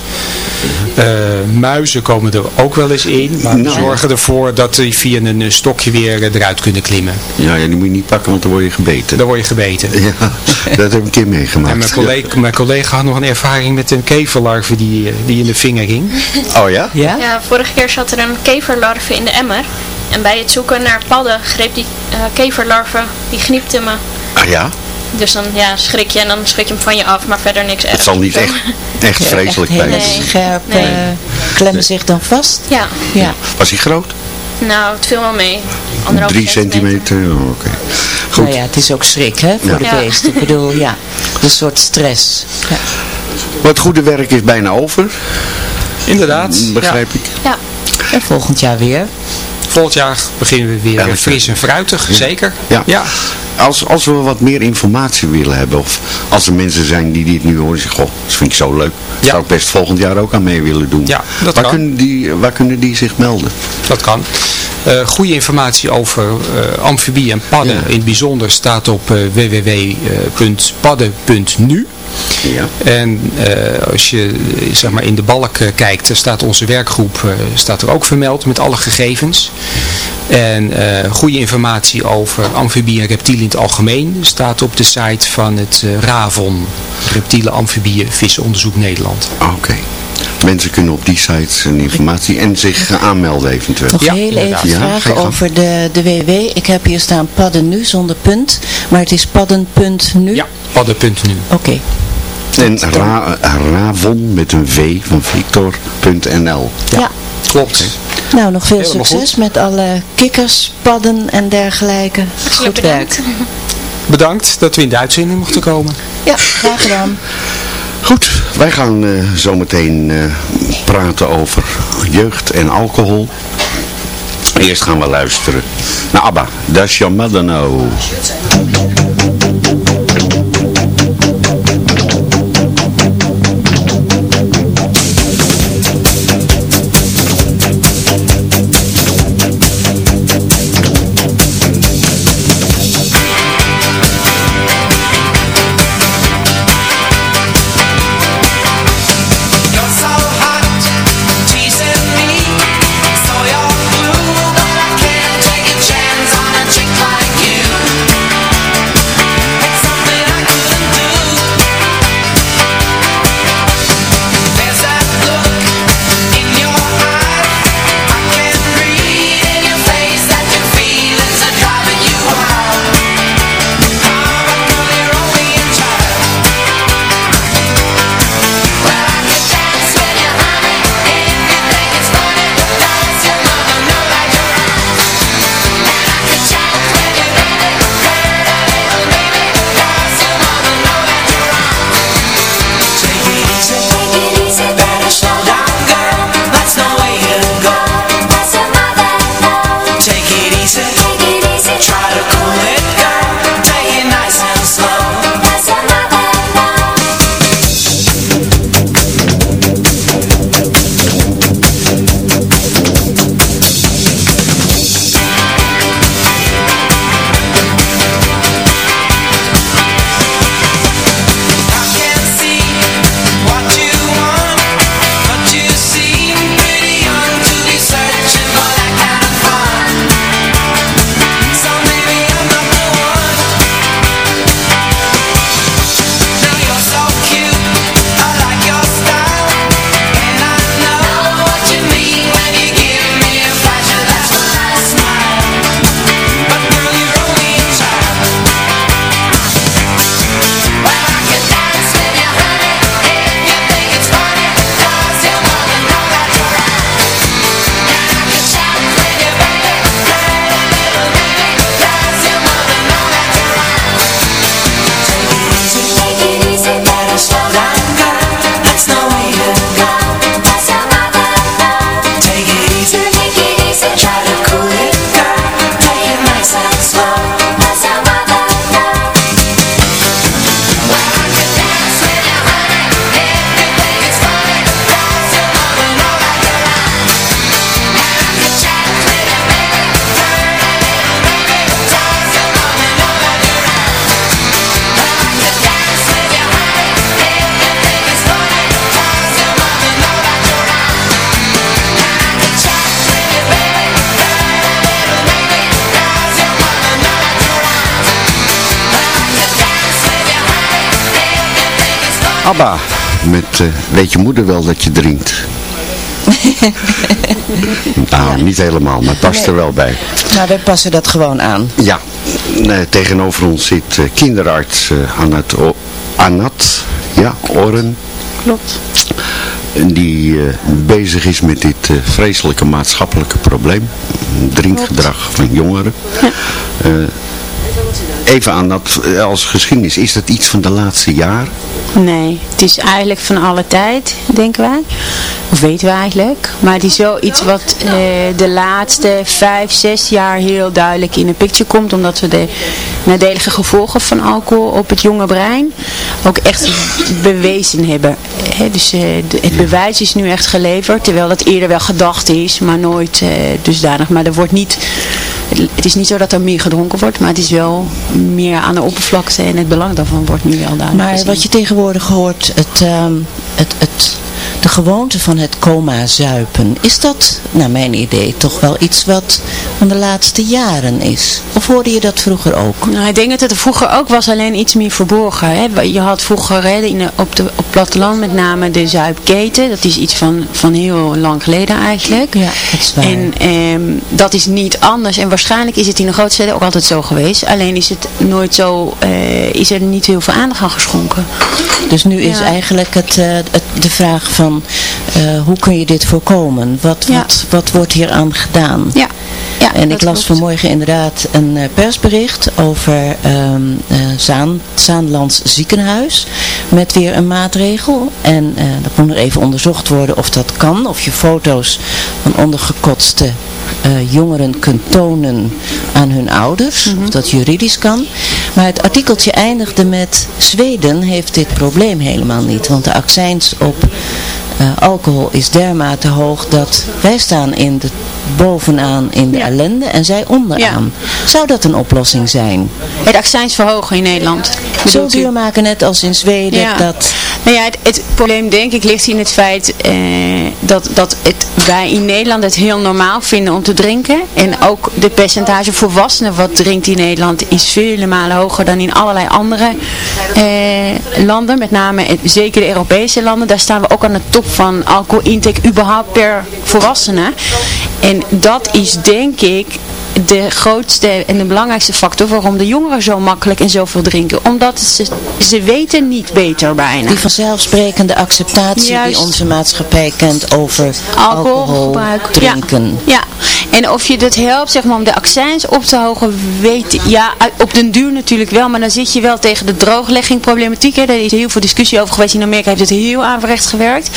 Muizen komen er ook wel eens in. Maar Nou, zorgen ervoor dat die via een stokje weer eruit kunnen klimmen. Ja, ja, die moet je niet pakken, want dan word je gebeten. Dan word je gebeten. Ja, dat heb ik een keer meegemaakt. En mijn collega, mijn collega had nog een ervaring met een keverlarve die, eh, die in de vinger ging. Oh ja? Ja? Ja, vorige keer zat er een keverlarve in de emmer. En bij het zoeken naar padden greep die eh, keverlarve, die gniepte me. Ah ja? Dus dan ja, schrik je en dan schrik je hem van je af, maar verder niks ergs. Het zal niet echt, echt vreselijk pijn hele doen. scherp Nee. eh, klemmen zich dan vast. Ja, Ja. Was hij groot? Nou, het viel wel mee. Anderhalve Drie centimeter? Oh, Oké. Goed. Nou ja, het is ook schrik hè, voor Ja. de beesten. Ik bedoel, ja, een soort stress. Ja. Maar het goede werk is bijna over, Inderdaad. begrijp ik. Ja, En volgend jaar weer. Volgend jaar beginnen we weer fris en fruitig, zeker. Ja. ja. Als, als we wat meer informatie willen hebben, of als er mensen zijn die dit nu horen, zeggen, goh, dat vind ik zo leuk. Ja. Zou ik best volgend jaar ook aan mee willen doen. Ja, dat waar, kan. Kunnen die, waar kunnen die zich melden? Dat kan. Eh goede informatie over eh, amfibie en padden Ja. in het bijzonder staat op eh, www.padden.nu. Ja. En eh, als je eh, zeg maar in de balk eh, kijkt, daar staat onze werkgroep eh, staat er ook vermeld met alle gegevens. En eh, goede informatie over amfibie en reptielen in het algemeen staat op de site van het eh, RAVON, Reptielen, Amfibieën, Vissenonderzoek Nederland. Oké. Mensen kunnen op die sites een informatie en zich eh, aanmelden eventueel. Nog Ja, heel inderdaad. even vragen over de, de WW. Ik heb hier staan padden nu zonder punt. Maar het is padden.nu. Ja, padden.nu. Oké. En ra, Ravon met een V van Victor.nl. Ja. Klopt. Nou, nog veel Helemaal succes met alle kikkers, padden en dergelijke. Goed werk. bedankt. Bedankt dat we in de uitzending mochten komen. Ja, graag gedaan. Goed, wij gaan eh, zometeen eh, praten over jeugd en alcohol. Eerst gaan we luisteren naar ABBA. Does your Met eh, Weet je moeder wel dat je drinkt? nou, niet helemaal, maar het past er wel bij. Nou, wij passen dat gewoon aan. Ja, eh, tegenover ons zit eh, kinderarts eh, Anat, Anat ja, Oren. Klopt. Die eh, bezig is met dit eh, vreselijke maatschappelijke probleem. Drinkgedrag van jongeren. Eh, even aan dat als geschiedenis. Is dat iets van de laatste jaren? Nee, het is eigenlijk van alle tijd, denken wij. Of weten we eigenlijk. Maar het is wel iets wat eh, de laatste vijf, zes jaar heel duidelijk in de picture komt. Omdat we de nadelige gevolgen van alcohol op het jonge brein ook echt bewezen hebben. Dus eh, het bewijs is nu echt geleverd. Terwijl dat eerder wel gedacht is, maar nooit eh, dusdanig. Maar er wordt niet... Het is niet zo dat er meer gedronken wordt, maar het is wel meer aan de oppervlakte en het belang daarvan wordt nu wel duidelijk Maar gezien. wat je tegenwoordig hoort, het, ehm, het, het, de gewoonte van het coma zuipen, is dat, naar mijn idee, toch wel iets wat van de laatste jaren is? Of hoorde je dat vroeger ook? Nou, ik denk dat het er vroeger ook was, alleen iets meer verborgen. Hè. Je had vroeger hè, in op, de, op het platteland met name de zuipketen. Dat is iets van, van heel lang geleden eigenlijk. Ja, dat is waar. En ehm, dat is niet anders. En waarschijnlijk is het in de grote steden ook altijd zo geweest. Alleen is het nooit zo, eh, is er niet heel veel aandacht aan geschonken. Dus nu is eigenlijk het, eh, het, de vraag van, eh, hoe kun je dit voorkomen? Wat, Ja. wat, wat wordt hier aan gedaan? Ja. ja en ik las klopt. vanmorgen inderdaad een eh, persbericht over Zaan, Zaanlands ziekenhuis met weer een maatregel. En eh, dat moet nog even onderzocht worden of dat kan. Of je foto's van ondergekotste jongeren kunt tonen aan hun ouders. Of dat juridisch kan. Maar het artikeltje eindigde met Zweden heeft dit probleem helemaal niet. Want de accijns op eh, alcohol is dermate hoog dat wij staan in de, bovenaan in de ellende en zij onderaan. Zou dat een oplossing zijn? Het accijns verhogen in Nederland. Zo duur maken net als in Zweden. Ja. Dat, Nou ja, het, probleem denk ik ligt in het feit eh, dat, dat het, wij in Nederland het heel normaal vinden om te drinken. En ook de percentage volwassenen wat drinkt in Nederland is vele malen hoger dan in allerlei andere eh, landen. Met name het- zeker de Europese landen. Daar staan we ook aan de top van alcoholintake überhaupt per volwassene. En dat is denk ik de grootste en de belangrijkste factor waarom de jongeren zo makkelijk en zoveel drinken. Omdat ze, ze weten niet beter bijna. die vanzelfsprekende acceptatie Juist. die onze maatschappij kent over alcohol, drinken. Ja, ja, en of je dat helpt zeg maar, om de accijns op te hogen, weet Ja, op den duur natuurlijk wel, maar dan zit je wel tegen de drooglegging problematiek. Hè. Daar is heel veel discussie over geweest. In Amerika heeft het heel averechts gewerkt.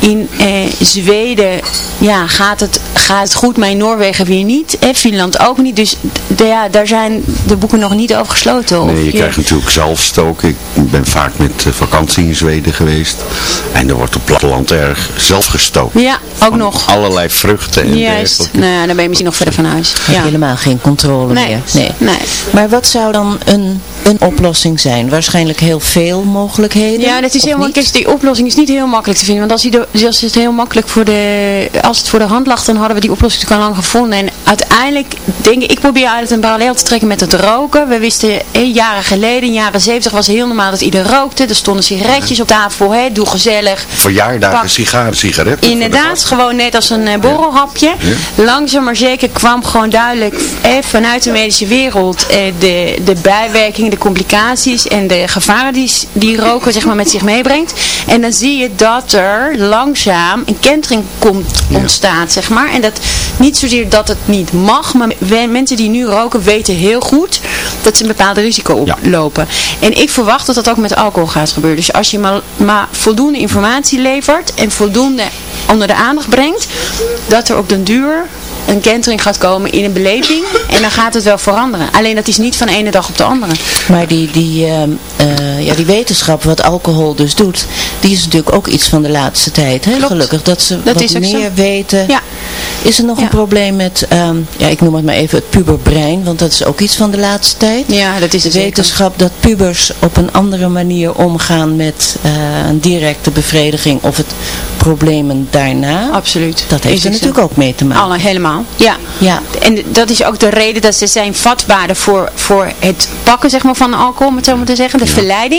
In eh, Zweden ja, gaat, het, gaat het goed, maar in Noorwegen weer niet. Hè. Finland ook niet. Dus ja, daar zijn de boeken nog niet over gesloten. Nee, je krijgt natuurlijk zelfstoken. Ik ben vaak met eh, vakantie in Zweden geweest. En er wordt op het platteland erg zelf gestoken. Ja, ook nog. Allerlei vruchten en Juist. dergelijke. Nou, ja, dan ben je misschien nog verder van huis. Heb je Ja. helemaal geen controle Nee, meer. nee. Maar wat zou dan een, een oplossing zijn? Waarschijnlijk heel veel mogelijkheden? Ja, dat is helemaal, kijk, die oplossing is niet heel makkelijk te vinden. Want als, de- dus als het heel makkelijk voor de, als het voor de hand lag, dan hadden we die oplossing natuurlijk al lang gevonden. En uiteindelijk, denk ik, ik probeer altijd een parallel te trekken met het roken. We wisten, eh, jaren geleden, in jaren zeventig was het heel normaal dat ieder rookte. Er stonden sigaretjes op tafel, hè, doe gezellig. Verjaardagen, sigaren, sigaretten. Inderdaad, gewoon net als een eh, borrelhapje. Langzaam maar zeker kwam gewoon duidelijk eh, vanuit de medische wereld eh, de, de bijwerkingen, de complicaties en de gevaren die, die roken zeg maar, met zich meebrengt. En dan zie je dat er langzaam een kentering komt, ontstaat, zeg maar. En dat niet zozeer dat het niet mag, maar mensen die nu roken weten heel goed dat ze een bepaald risico oplopen. En ik verwacht dat dat ook met alcohol gaat gebeuren. Dus als je maar, maar voldoende informatie levert en voldoende onder de aandacht brengt, dat er op den duur een kentering gaat komen in een beleving en dan gaat het wel veranderen. Alleen dat is niet van de ene dag op de andere. Maar die, die, ehm, eh, ja, die wetenschap, wat alcohol dus doet, die is natuurlijk ook iets van de laatste tijd. Hè? Gelukkig dat ze Dat wat is ook zo. meer weten. Ja. Is er nog een probleem met, ehm, ja, ik noem het maar even het puberbrein, want dat is ook iets van de laatste tijd. Ja, dat is de zeker. wetenschap dat pubers op een andere manier omgaan met eh, een directe bevrediging of het problemen daarna. Absoluut. Dat heeft er natuurlijk ook mee te maken. Alle, helemaal. Ja. Ja. En dat is ook de reden dat ze zijn vatbaarder voor, voor het pakken zeg maar, van alcohol, om het zo maar te zeggen, de verleiding.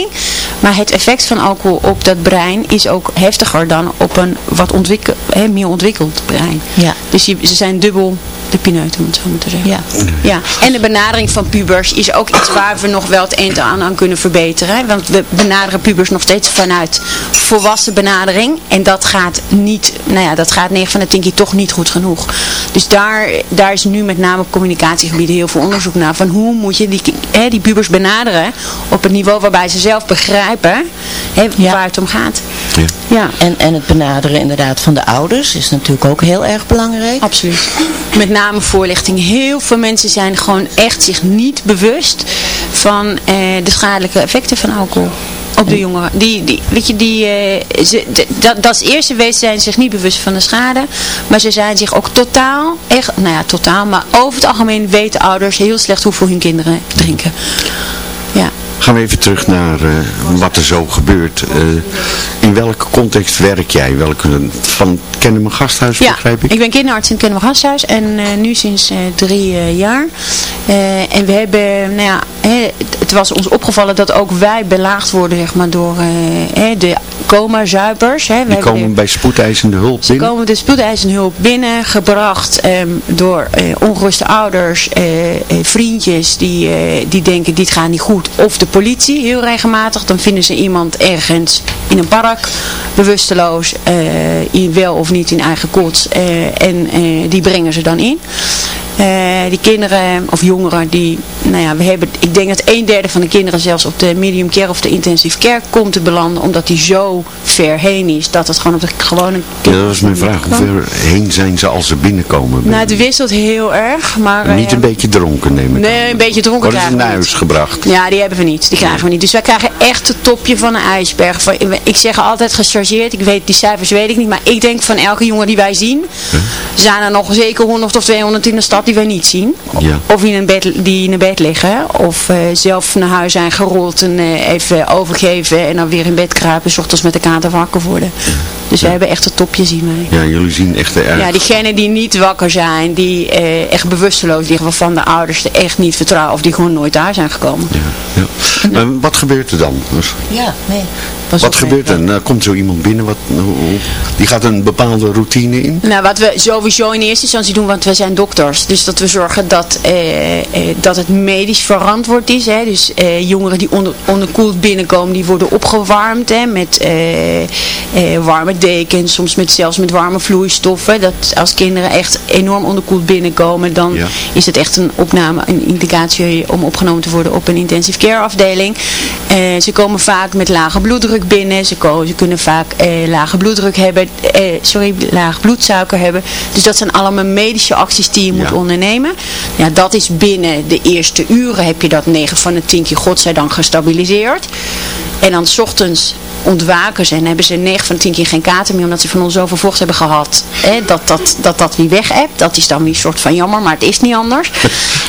Maar het effect van alcohol op dat brein is ook heftiger dan op een wat ontwikkel, hè, meer ontwikkeld brein. Ja. Dus je, ze zijn dubbel de pineut, om het zo maar te zeggen. Ja. Ja, en de benadering van pubers is ook iets waar we nog wel het een en aan, aan kunnen verbeteren. hè. Want we benaderen pubers nog steeds vanuit volwassen benadering. En dat gaat niet, nou ja, dat gaat 9 van de 10 keer toch niet goed genoeg. Dus daar, daar is nu met name op communicatiegebieden heel veel onderzoek naar. Van hoe moet je die, hè, die pubers benaderen op een niveau waarbij ze zelf begrijpen hè, waar het om gaat. Ja. En, en het benaderen inderdaad van de ouders is natuurlijk ook heel erg belangrijk. Absoluut. Met name voorlichting. Heel veel mensen zijn gewoon echt zich niet bewust van eh, de schadelijke effecten van alcohol. Op de jongeren. Die, die, weet je, die, eh, ze, dat, dat is eerste wezen zijn zich niet bewust van de schade. Maar ze zijn zich ook totaal, echt, nou ja, totaal, maar over het algemeen weten ouders heel slecht hoeveel hun kinderen drinken. Ja. Gaan we even terug naar eh, wat er zo gebeurt. Eh, in welke context werk jij? Welke, van mijn Gasthuis, Ja, begrijp ik? ik ben kinderarts in het Kennemer Gasthuis en eh, nu sinds drie jaar. En we hebben, nou ja, hè, het, was ons opgevallen dat ook wij belaagd worden zeg maar, door hè, de coma-zuipers. Hè. We Die komen bij spoedeisende hulp ze binnen. komen de spoedeisende hulp binnengebracht ehm door ongeruste ouders, vriendjes die, die denken dit gaat niet goed. Of de politie, heel regelmatig. Dan vinden ze iemand ergens in een park, bewusteloos, eh, in, wel of niet in eigen kots. eh, en eh, die brengen ze dan in. Eh, die kinderen of jongeren die, nou ja, we hebben, ik denk dat een derde van de kinderen zelfs op de medium care of de intensive care komt te belanden, omdat die zo ver heen is, dat het gewoon op de gewone Ja, dat was mijn vraag. Hoe ver heen zijn ze als ze binnenkomen? Nou, het wisselt heel erg, maar... eh, Niet een beetje dronken neem ik Nee, een beetje dronken Worden ze naar huis gebracht? Ja, die hebben we niet. Die krijgen we niet. Dus wij krijgen echt het topje van een ijsberg. Ik zeg altijd gechargeerd. Ik weet, die cijfers weet ik niet. Maar ik denk van elke jongen die wij zien, zijn er nog zeker 100 of 200 in de stad die wij niet zien. Ja. Of in een bed, die in een bed liggen. Of eh, zelf naar huis zijn gerold en eh, even overgeven. En dan weer in bed kruipen. S ochtends met de kater wakker worden. Dus we hebben echt het topje zien wij. Ja, jullie zien echt de erg. Ja, diegenen die niet wakker zijn, die eh, echt bewusteloos liggen, waarvan de ouders er echt niet vertrouwen of die gewoon nooit thuis zijn gekomen. Ja. Maar wat gebeurt er dan? Dus Ja, nee. Wat gebeurt er? Nou, komt zo iemand binnen, wat, die gaat een bepaalde routine in? Nou, wat we sowieso in eerste instantie doen, want we zijn dokters. Dus dat we zorgen dat, eh, eh, dat het medisch verantwoord is. Hè. Dus eh, jongeren die onder, onderkoeld binnenkomen, die worden opgewarmd hè, met eh, eh, warme dekens. Soms met, zelfs met warme vloeistoffen. Dat als kinderen echt enorm onderkoeld binnenkomen, dan Ja. is het echt een opname, een indicatie om opgenomen te worden op een intensive care afdeling. Ze komen vaak met lage bloeddruk binnen. Ze, komen, ze kunnen vaak eh, lage bloeddruk hebben, eh, sorry, laag bloedsuiker hebben. Dus dat zijn allemaal medische acties die je moet ondernemen. Ja, dat is binnen de eerste uren heb je dat 9 van de 10 keer godzijdank gestabiliseerd. En dan 's ochtends ontwaken ze en hebben ze 9 van de 10 keer geen kater meer omdat ze van ons zoveel vocht hebben gehad. Hè, dat, dat, dat dat weer weg hebt. Dat is dan weer een soort van jammer, maar het is niet anders.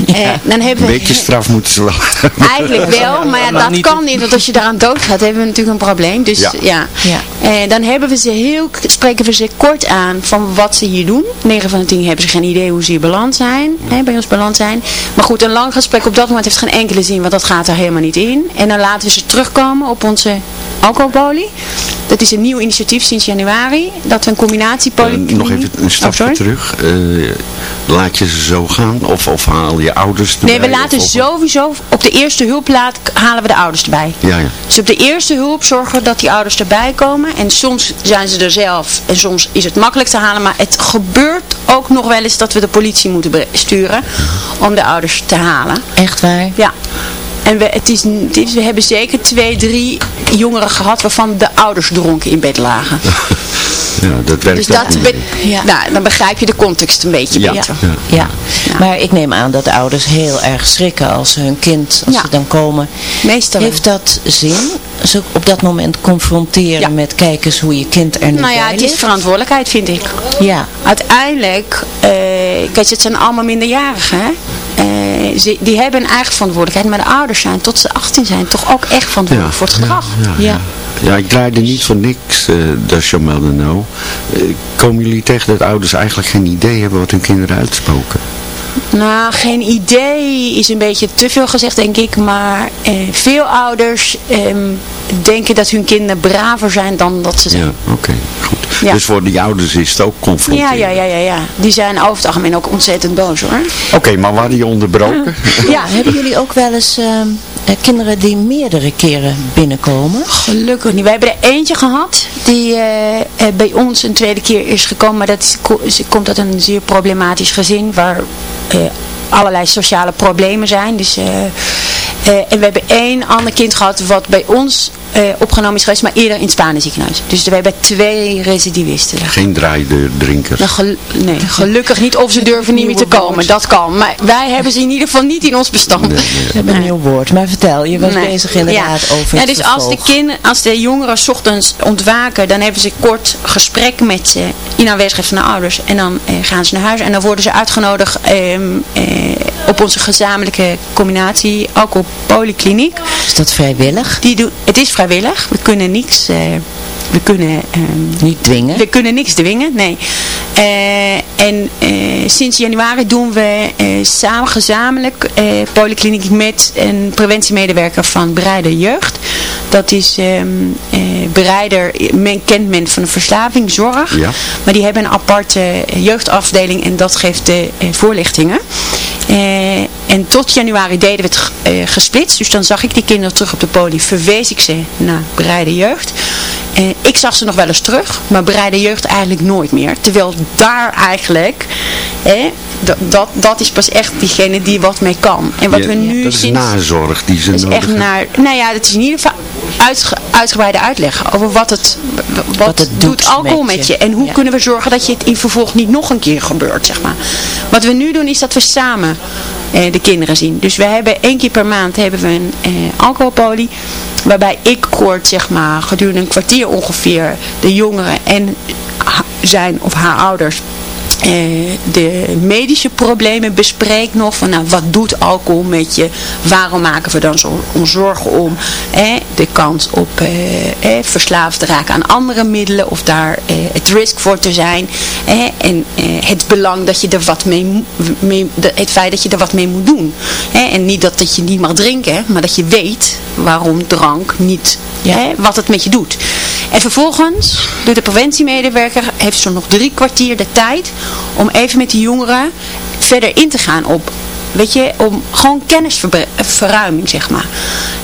Eh, dan hebben Een we beetje straf moeten ze wel Eigenlijk wel, maar ja, Maar dat niet- kan niet, want als je daaraan doodgaat, hebben we natuurlijk een probleem. Dus Ja. ja, Eh, dan hebben we ze heel, spreken we ze kort aan van wat ze hier doen. 9 van de 10 hebben ze geen idee hoe ze hier beland zijn, hè, bij ons beland zijn. Maar goed, een lang gesprek op dat moment heeft geen enkele zin, want dat gaat er helemaal niet in. En dan laten we ze terugkomen op onze Dat is een nieuw initiatief sinds januari, dat we een combinatiepolie... Eh, nog even een stapje sorry? terug. Eh, laat je ze zo gaan? Of, of haal je ouders erbij? Nee, we laten Of- of- sowieso op de eerste hulplaat halen we de ouders erbij. Ja, ja. Dus op de eerste hulp zorgen we dat die ouders erbij komen. En soms zijn ze er zelf en soms is het makkelijk te halen. Maar het gebeurt ook nog wel eens dat we de politie moeten sturen om de ouders te halen. Echt waar? Ja. En we, het is, we hebben zeker twee, drie jongeren gehad waarvan de ouders dronken in bed lagen. Ja, dat werkt Dus dat, be- nou, dan begrijp je de context een beetje Ja, beter. ja. Ja. maar ik neem aan dat ouders heel erg schrikken als hun kind, als Ja. ze dan komen. Meestal. Heeft dat zin? ze op dat moment confronteren met kijk eens hoe je kind er nu Nou ja, bij het is verantwoordelijkheid, vind ik. Ja. Uiteindelijk, eh, kijk, het zijn allemaal minderjarigen, hè? Eh, ze, die hebben een eigen verantwoordelijkheid, maar de ouders zijn tot ze 18 zijn toch ook echt verantwoordelijk voor het gedrag. Ja, ja. ja, ik draaide niet voor niks, uh, de Chamel de No. Uh, komen jullie tegen dat ouders eigenlijk geen idee hebben wat hun kinderen uitspoken? Nou, geen idee is een beetje te veel gezegd, denk ik. Maar eh, veel ouders eh, denken dat hun kinderen braver zijn dan dat ze zijn. Ja, oké, okay, goed. Ja. Dus voor die ouders is het ook confronterend. Ja, ja, ja, ja, ja. Die zijn over het algemeen ook ontzettend boos hoor. Oké, okay, maar waren die onderbroken? Ja, hebben jullie ook wel eens uh, kinderen die meerdere keren binnenkomen? Gelukkig niet. We hebben er eentje gehad die uh, bij ons een tweede keer is gekomen. Maar dat is, komt uit een zeer problematisch gezin waar allerlei sociale problemen zijn. Dus, uh, en we hebben één ander kind gehad wat bij ons opgenomen is geweest, maar eerder in het Spaanse ziekenhuis. Dus we hebben twee recidivisten. Geen draaidrinkers? Nou, gel nee, gelukkig niet. Of ze durven niet meer te komen. Dat kan. Maar wij hebben ze in ieder geval niet in ons bestand. Nee, nee. We hebben een nieuw woord. Maar vertel, je was bezig inderdaad ja. over ja, het Dus als de, kinderen, als de jongeren 's ochtends ontwaken, dan hebben ze kort gesprek met ze in aanwezigheid van de ouders. En dan eh, gaan ze naar huis. En dan worden ze uitgenodigd eh, eh, op onze gezamenlijke combinatie, ook op polykliniek. Is dat vrijwillig? Die doen, het is vrijwillig. We kunnen niks... we kunnen... niet dwingen? We kunnen niks dwingen, nee. en sinds januari doen we samen gezamenlijk polykliniek met een preventiemedewerker van Bereider Jeugd. Dat is um, Bereider, men kent men van de verslaving, zorg. Ja. Maar die hebben een aparte jeugdafdeling en dat geeft de voorlichtingen. Uh, en tot januari deden we het uh, gesplitst. Dus dan zag ik die kinderen terug op de poli. Verwees ik ze naar bereide jeugd. Uh, ik zag ze nog wel eens terug. Maar bereide jeugd eigenlijk nooit meer. Terwijl daar eigenlijk... dat, dat is pas echt diegene die wat mee kan. En wat ja, we nu dat is sinds, nazorg die ze dat is nodig echt hebben. naar, Nou ja, dat is in ieder geval uitge, uitgebreide uitleg over wat het, wat Wat het doet, doet alcohol met met je. En hoe Ja. kunnen we zorgen dat je het in vervolg niet nog een keer gebeurt, zeg maar. Wat we nu doen is dat we samen eh, de kinderen zien. Dus we hebben één keer per maand hebben we een eh, alcoholpolie. Waarbij ik kort, zeg maar, gedurende een kwartier ongeveer de jongeren en zijn of haar ouders de medische problemen bespreekt nog. Van nou, wat doet alcohol met je? Waarom maken we dan zo ons zorgen om eh, de kans op eh, eh, verslaafd te raken aan andere middelen of daar eh, het risk voor te zijn. Eh, en eh, het belang dat je er wat mee, het feit dat je er wat mee moet doen. Eh, en niet dat, dat je niet mag drinken, maar dat je weet waarom drank niet, eh, wat het met je doet. En vervolgens, door de preventiemedewerker, heeft ze nog drie kwartier de tijd om even met die jongeren verder in te gaan op, weet je, om gewoon kennisverruiming, zeg maar.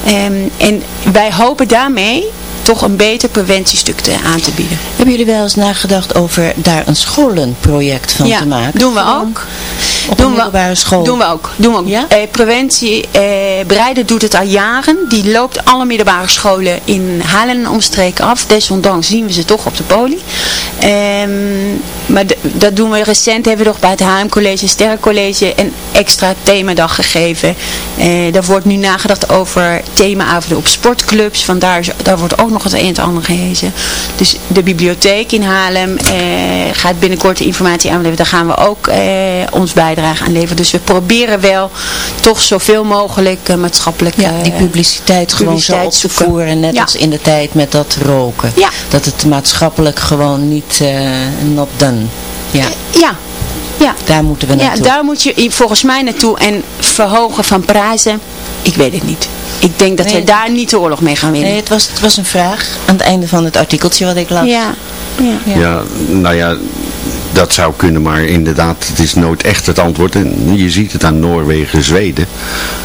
Ehm, en wij hopen daarmee toch een beter preventiestuk te, aan te bieden. Hebben jullie wel eens nagedacht over daar een scholenproject van ja, te maken? doen we ook. Op doen een we, middelbare school? Doen we ook. Doen we ook. Ja? Eh, preventie, eh, Breiden doet het al jaren. Die loopt alle middelbare scholen in Haarlem en omstreken af. Desondanks zien we ze toch op de poli. Ehm, maar dat doen we recent. Hebben we nog bij het HM College, Sterrencollege een extra themadag gegeven. Eh, daar wordt nu nagedacht over themaavonden op sportclubs. Vandaar daar wordt ook nog het een en ander gehezen. Dus de bibliotheek in Haarlem eh, gaat binnenkort de informatie aanleveren. Daar gaan we ook eh, ons bijdrage aan leveren. Dus we proberen wel toch zoveel mogelijk eh, maatschappelijk Ja, die eh, publiciteit gewoon zo op te voeren. Net Ja. als in de tijd met dat roken. Ja. Dat het maatschappelijk gewoon niet eh not done. Ja, Ja, ja. daar moeten we Ja, naartoe. daar moet je volgens mij naartoe. En verhogen van prijzen, ik weet het niet. Ik denk dat Nee. we daar niet de oorlog mee gaan winnen. Nee, het was, het was een vraag aan het einde van het artikeltje wat ik las. Ja, ja. Ja. nou ja, dat zou kunnen, maar inderdaad, het is nooit echt het antwoord. En je ziet het aan Noorwegen, Zweden.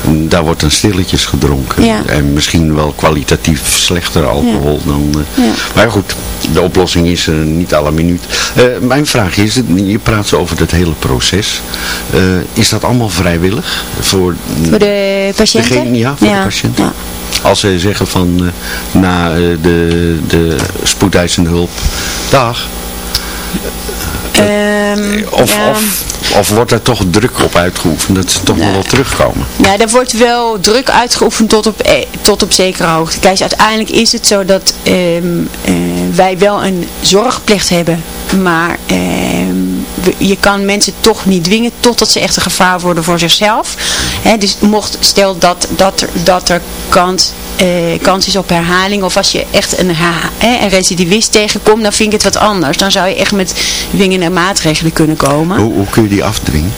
En Daar wordt dan stilletjes gedronken. Ja. En misschien wel kwalitatief slechter alcohol dan... eh, Ja. Maar goed, de oplossing is er niet alle minuut. Eh, mijn vraag is, je praat zo over het hele proces. Eh, is dat allemaal vrijwillig? Voor, Voor de patiënten? Degene, ja, voor de patiënten. Als ze zeggen van na de, de spoedeisende hulp, dag. Ehm, Of, ja. of, of wordt er toch druk op uitgeoefend dat ze toch nog wel terugkomen? Ja, er wordt wel druk uitgeoefend tot op, eh, tot op zekere hoogte. Kijk, uiteindelijk is het zo dat ehm, eh, wij wel een zorgplicht hebben. Maar je kan mensen toch niet dwingen totdat ze echt een gevaar worden voor zichzelf. Dus mocht, stel dat, dat er, dat er kans, eh, kans is op herhaling. Of als je echt een, hè, een recidivist tegenkomt, dan vind ik het wat anders. Dan zou je echt met dwingende maatregelen kunnen komen. Hoe, hoe kun je die afdwingen?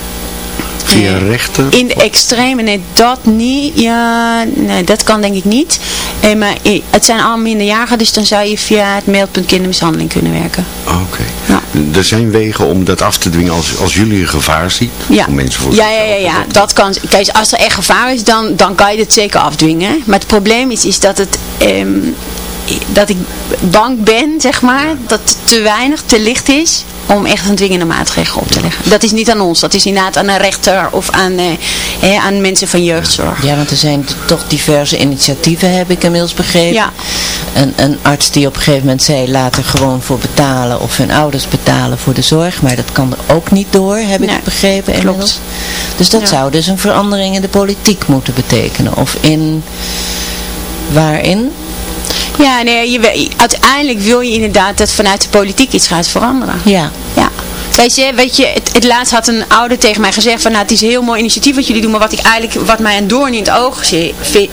Via rechter? In de extreme, nee, dat niet. Ja, nee, dat kan denk ik niet. Eh, maar eh, het zijn allemaal minderjarigen, dus dan zou je via het meldpunt kindermishandeling kunnen werken. Oké. Er zijn wegen om dat af te dwingen als, als jullie een gevaar ziet. Ja, Om mensen voor ja, ja, ja, ja, dat kan. Kijk, als er echt gevaar is, dan, dan kan je het zeker afdwingen. Maar het probleem is, is dat het... ehm, dat ik bang ben, zeg maar, dat het te weinig, te licht is om echt een dwingende maatregel op te leggen. Dat is niet aan ons, dat is inderdaad aan een rechter of aan, eh, hè, aan mensen van jeugdzorg. Ja, want er zijn toch diverse initiatieven, heb ik inmiddels begrepen. Ja. Een, een arts die op een gegeven moment zei, laat er gewoon voor betalen of hun ouders betalen voor de zorg. Maar dat kan er ook niet door, heb ik begrepen inmiddels. Dus dat Ja. zou dus een verandering in de politiek moeten betekenen. Of in, waarin? Ja, nee, je, uiteindelijk wil je inderdaad dat vanuit de politiek iets gaat veranderen. Ja. Ja. Weet je, weet je het, het laatst had een ouder tegen mij gezegd van nou het is een heel mooi initiatief wat jullie doen, maar wat ik eigenlijk, wat mij een doorn in het oog zi- vi-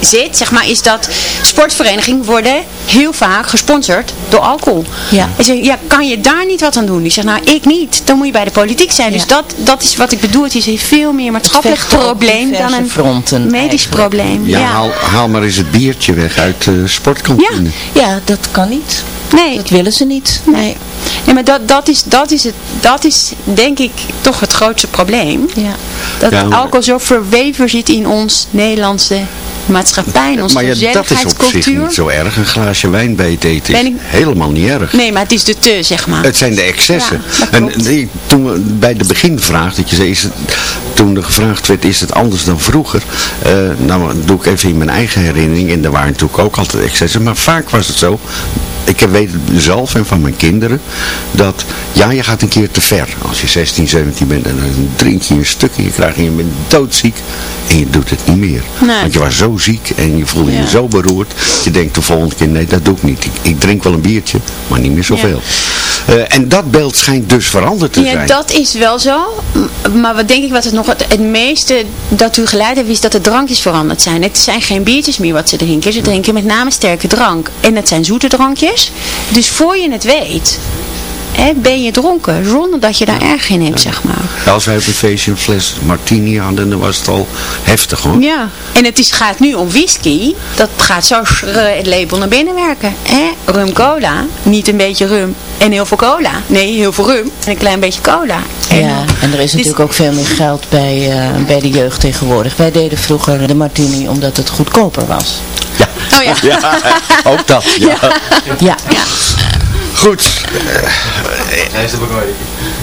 zit, zeg maar, is dat sportverenigingen worden heel vaak gesponsord door alcohol. Ja. En zeg, ja, kan je daar niet wat aan doen? Die zegt, nou ik niet, dan moet je bij de politiek zijn. Dus dat, dat is wat ik bedoel, het is een veel meer maatschappelijk probleem dan een fronten medisch eigenlijk. probleem. Ja, Ja. Haal, haal maar eens het biertje weg uit de sportkantine. Ja, dat kan niet. Nee. Dat willen ze niet. Nee. nee, maar dat, dat, is, dat, is het, dat is denk ik toch het grootste probleem. Ja. Dat Ja, maar- alcohol zo verweven zit in ons Nederlandse maatschappij, in onze Maar ja, dat is op zich gezelligheidscultuur. niet zo erg. Een glaasje wijn bij het eten is Ben ik- helemaal niet erg. Nee, maar het is de te, zeg maar. Het zijn de excessen. Ja, en toen we bij de beginvraag, dat je zei, is het, toen er gevraagd werd, is het anders dan vroeger? Eh, nou, doe ik even in mijn eigen herinnering. En er waren natuurlijk ook altijd excessen. Maar vaak was het zo, ik heb- weet het zelf en van mijn kinderen, dat ja, je gaat een keer te ver. Als je 16, 17 bent en dan drink je een stuk en je krijgt je bent doodziek en je doet het niet meer. Nee. Want je was zo ziek en je voelde Ja. je zo beroerd. Je denkt de volgende keer, nee dat doe ik niet. Ik, ik drink wel een biertje, maar niet meer zoveel. Eh, en dat beeld schijnt dus veranderd te Ja, zijn. dat is wel zo. Maar wat denk ik wat het nog het, het meeste dat u geleid heeft, is dat de drankjes veranderd zijn. Het zijn geen biertjes meer wat ze drinken. Ze drinken met name sterke drank. En dat zijn zoete drankjes. Dus voor je het weet, hè, ben je dronken. Zonder dat je daar erg in hebt, zeg maar. Ja, Als wij op een feestje een fles martini hadden, dan was het al heftig hoor. Ja, en het is, gaat nu om whisky. Dat gaat zo het label naar binnen werken. Hè? Rum cola, niet een beetje rum en heel veel cola. Nee, heel veel rum en een klein beetje cola. En Ja, en er is Dus- natuurlijk ook veel meer geld bij, eh, bij de jeugd tegenwoordig. Wij deden vroeger de martini omdat het goedkoper was. Oh ja. Ja, ook dat. Ja. Ja. Goed. Eh,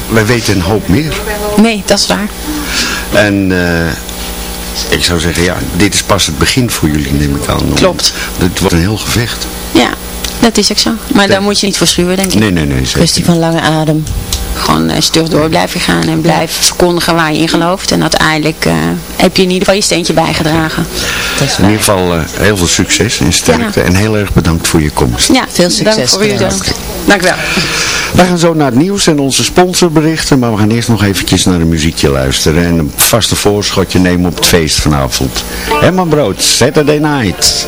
wij weten een hoop meer. Nee, dat is waar. En eh, ik zou zeggen, ja, dit is pas het begin voor jullie, neem ik aan. Klopt. Het wordt een heel gevecht. Ja, dat is ook zo. Maar daar moet je niet voor schuwen, denk ik. Nee, nee, nee. zeker Kwestie van lange adem. Gewoon eh, stug door blijven gaan en blijf verkondigen waar je in gelooft. En uiteindelijk eh, heb je in ieder geval je steentje bijgedragen. In ieder geval eh, heel veel succes en sterkte. En heel erg bedankt voor je komst. Ja, Veel succes Dank voor u bedankt. dan. Dank u wel. Wij gaan zo naar het nieuws en onze sponsorberichten. Maar we gaan eerst nog eventjes naar een muziekje luisteren. En een vaste voorschotje nemen op het feest vanavond. Herman Brood, Saturday Night.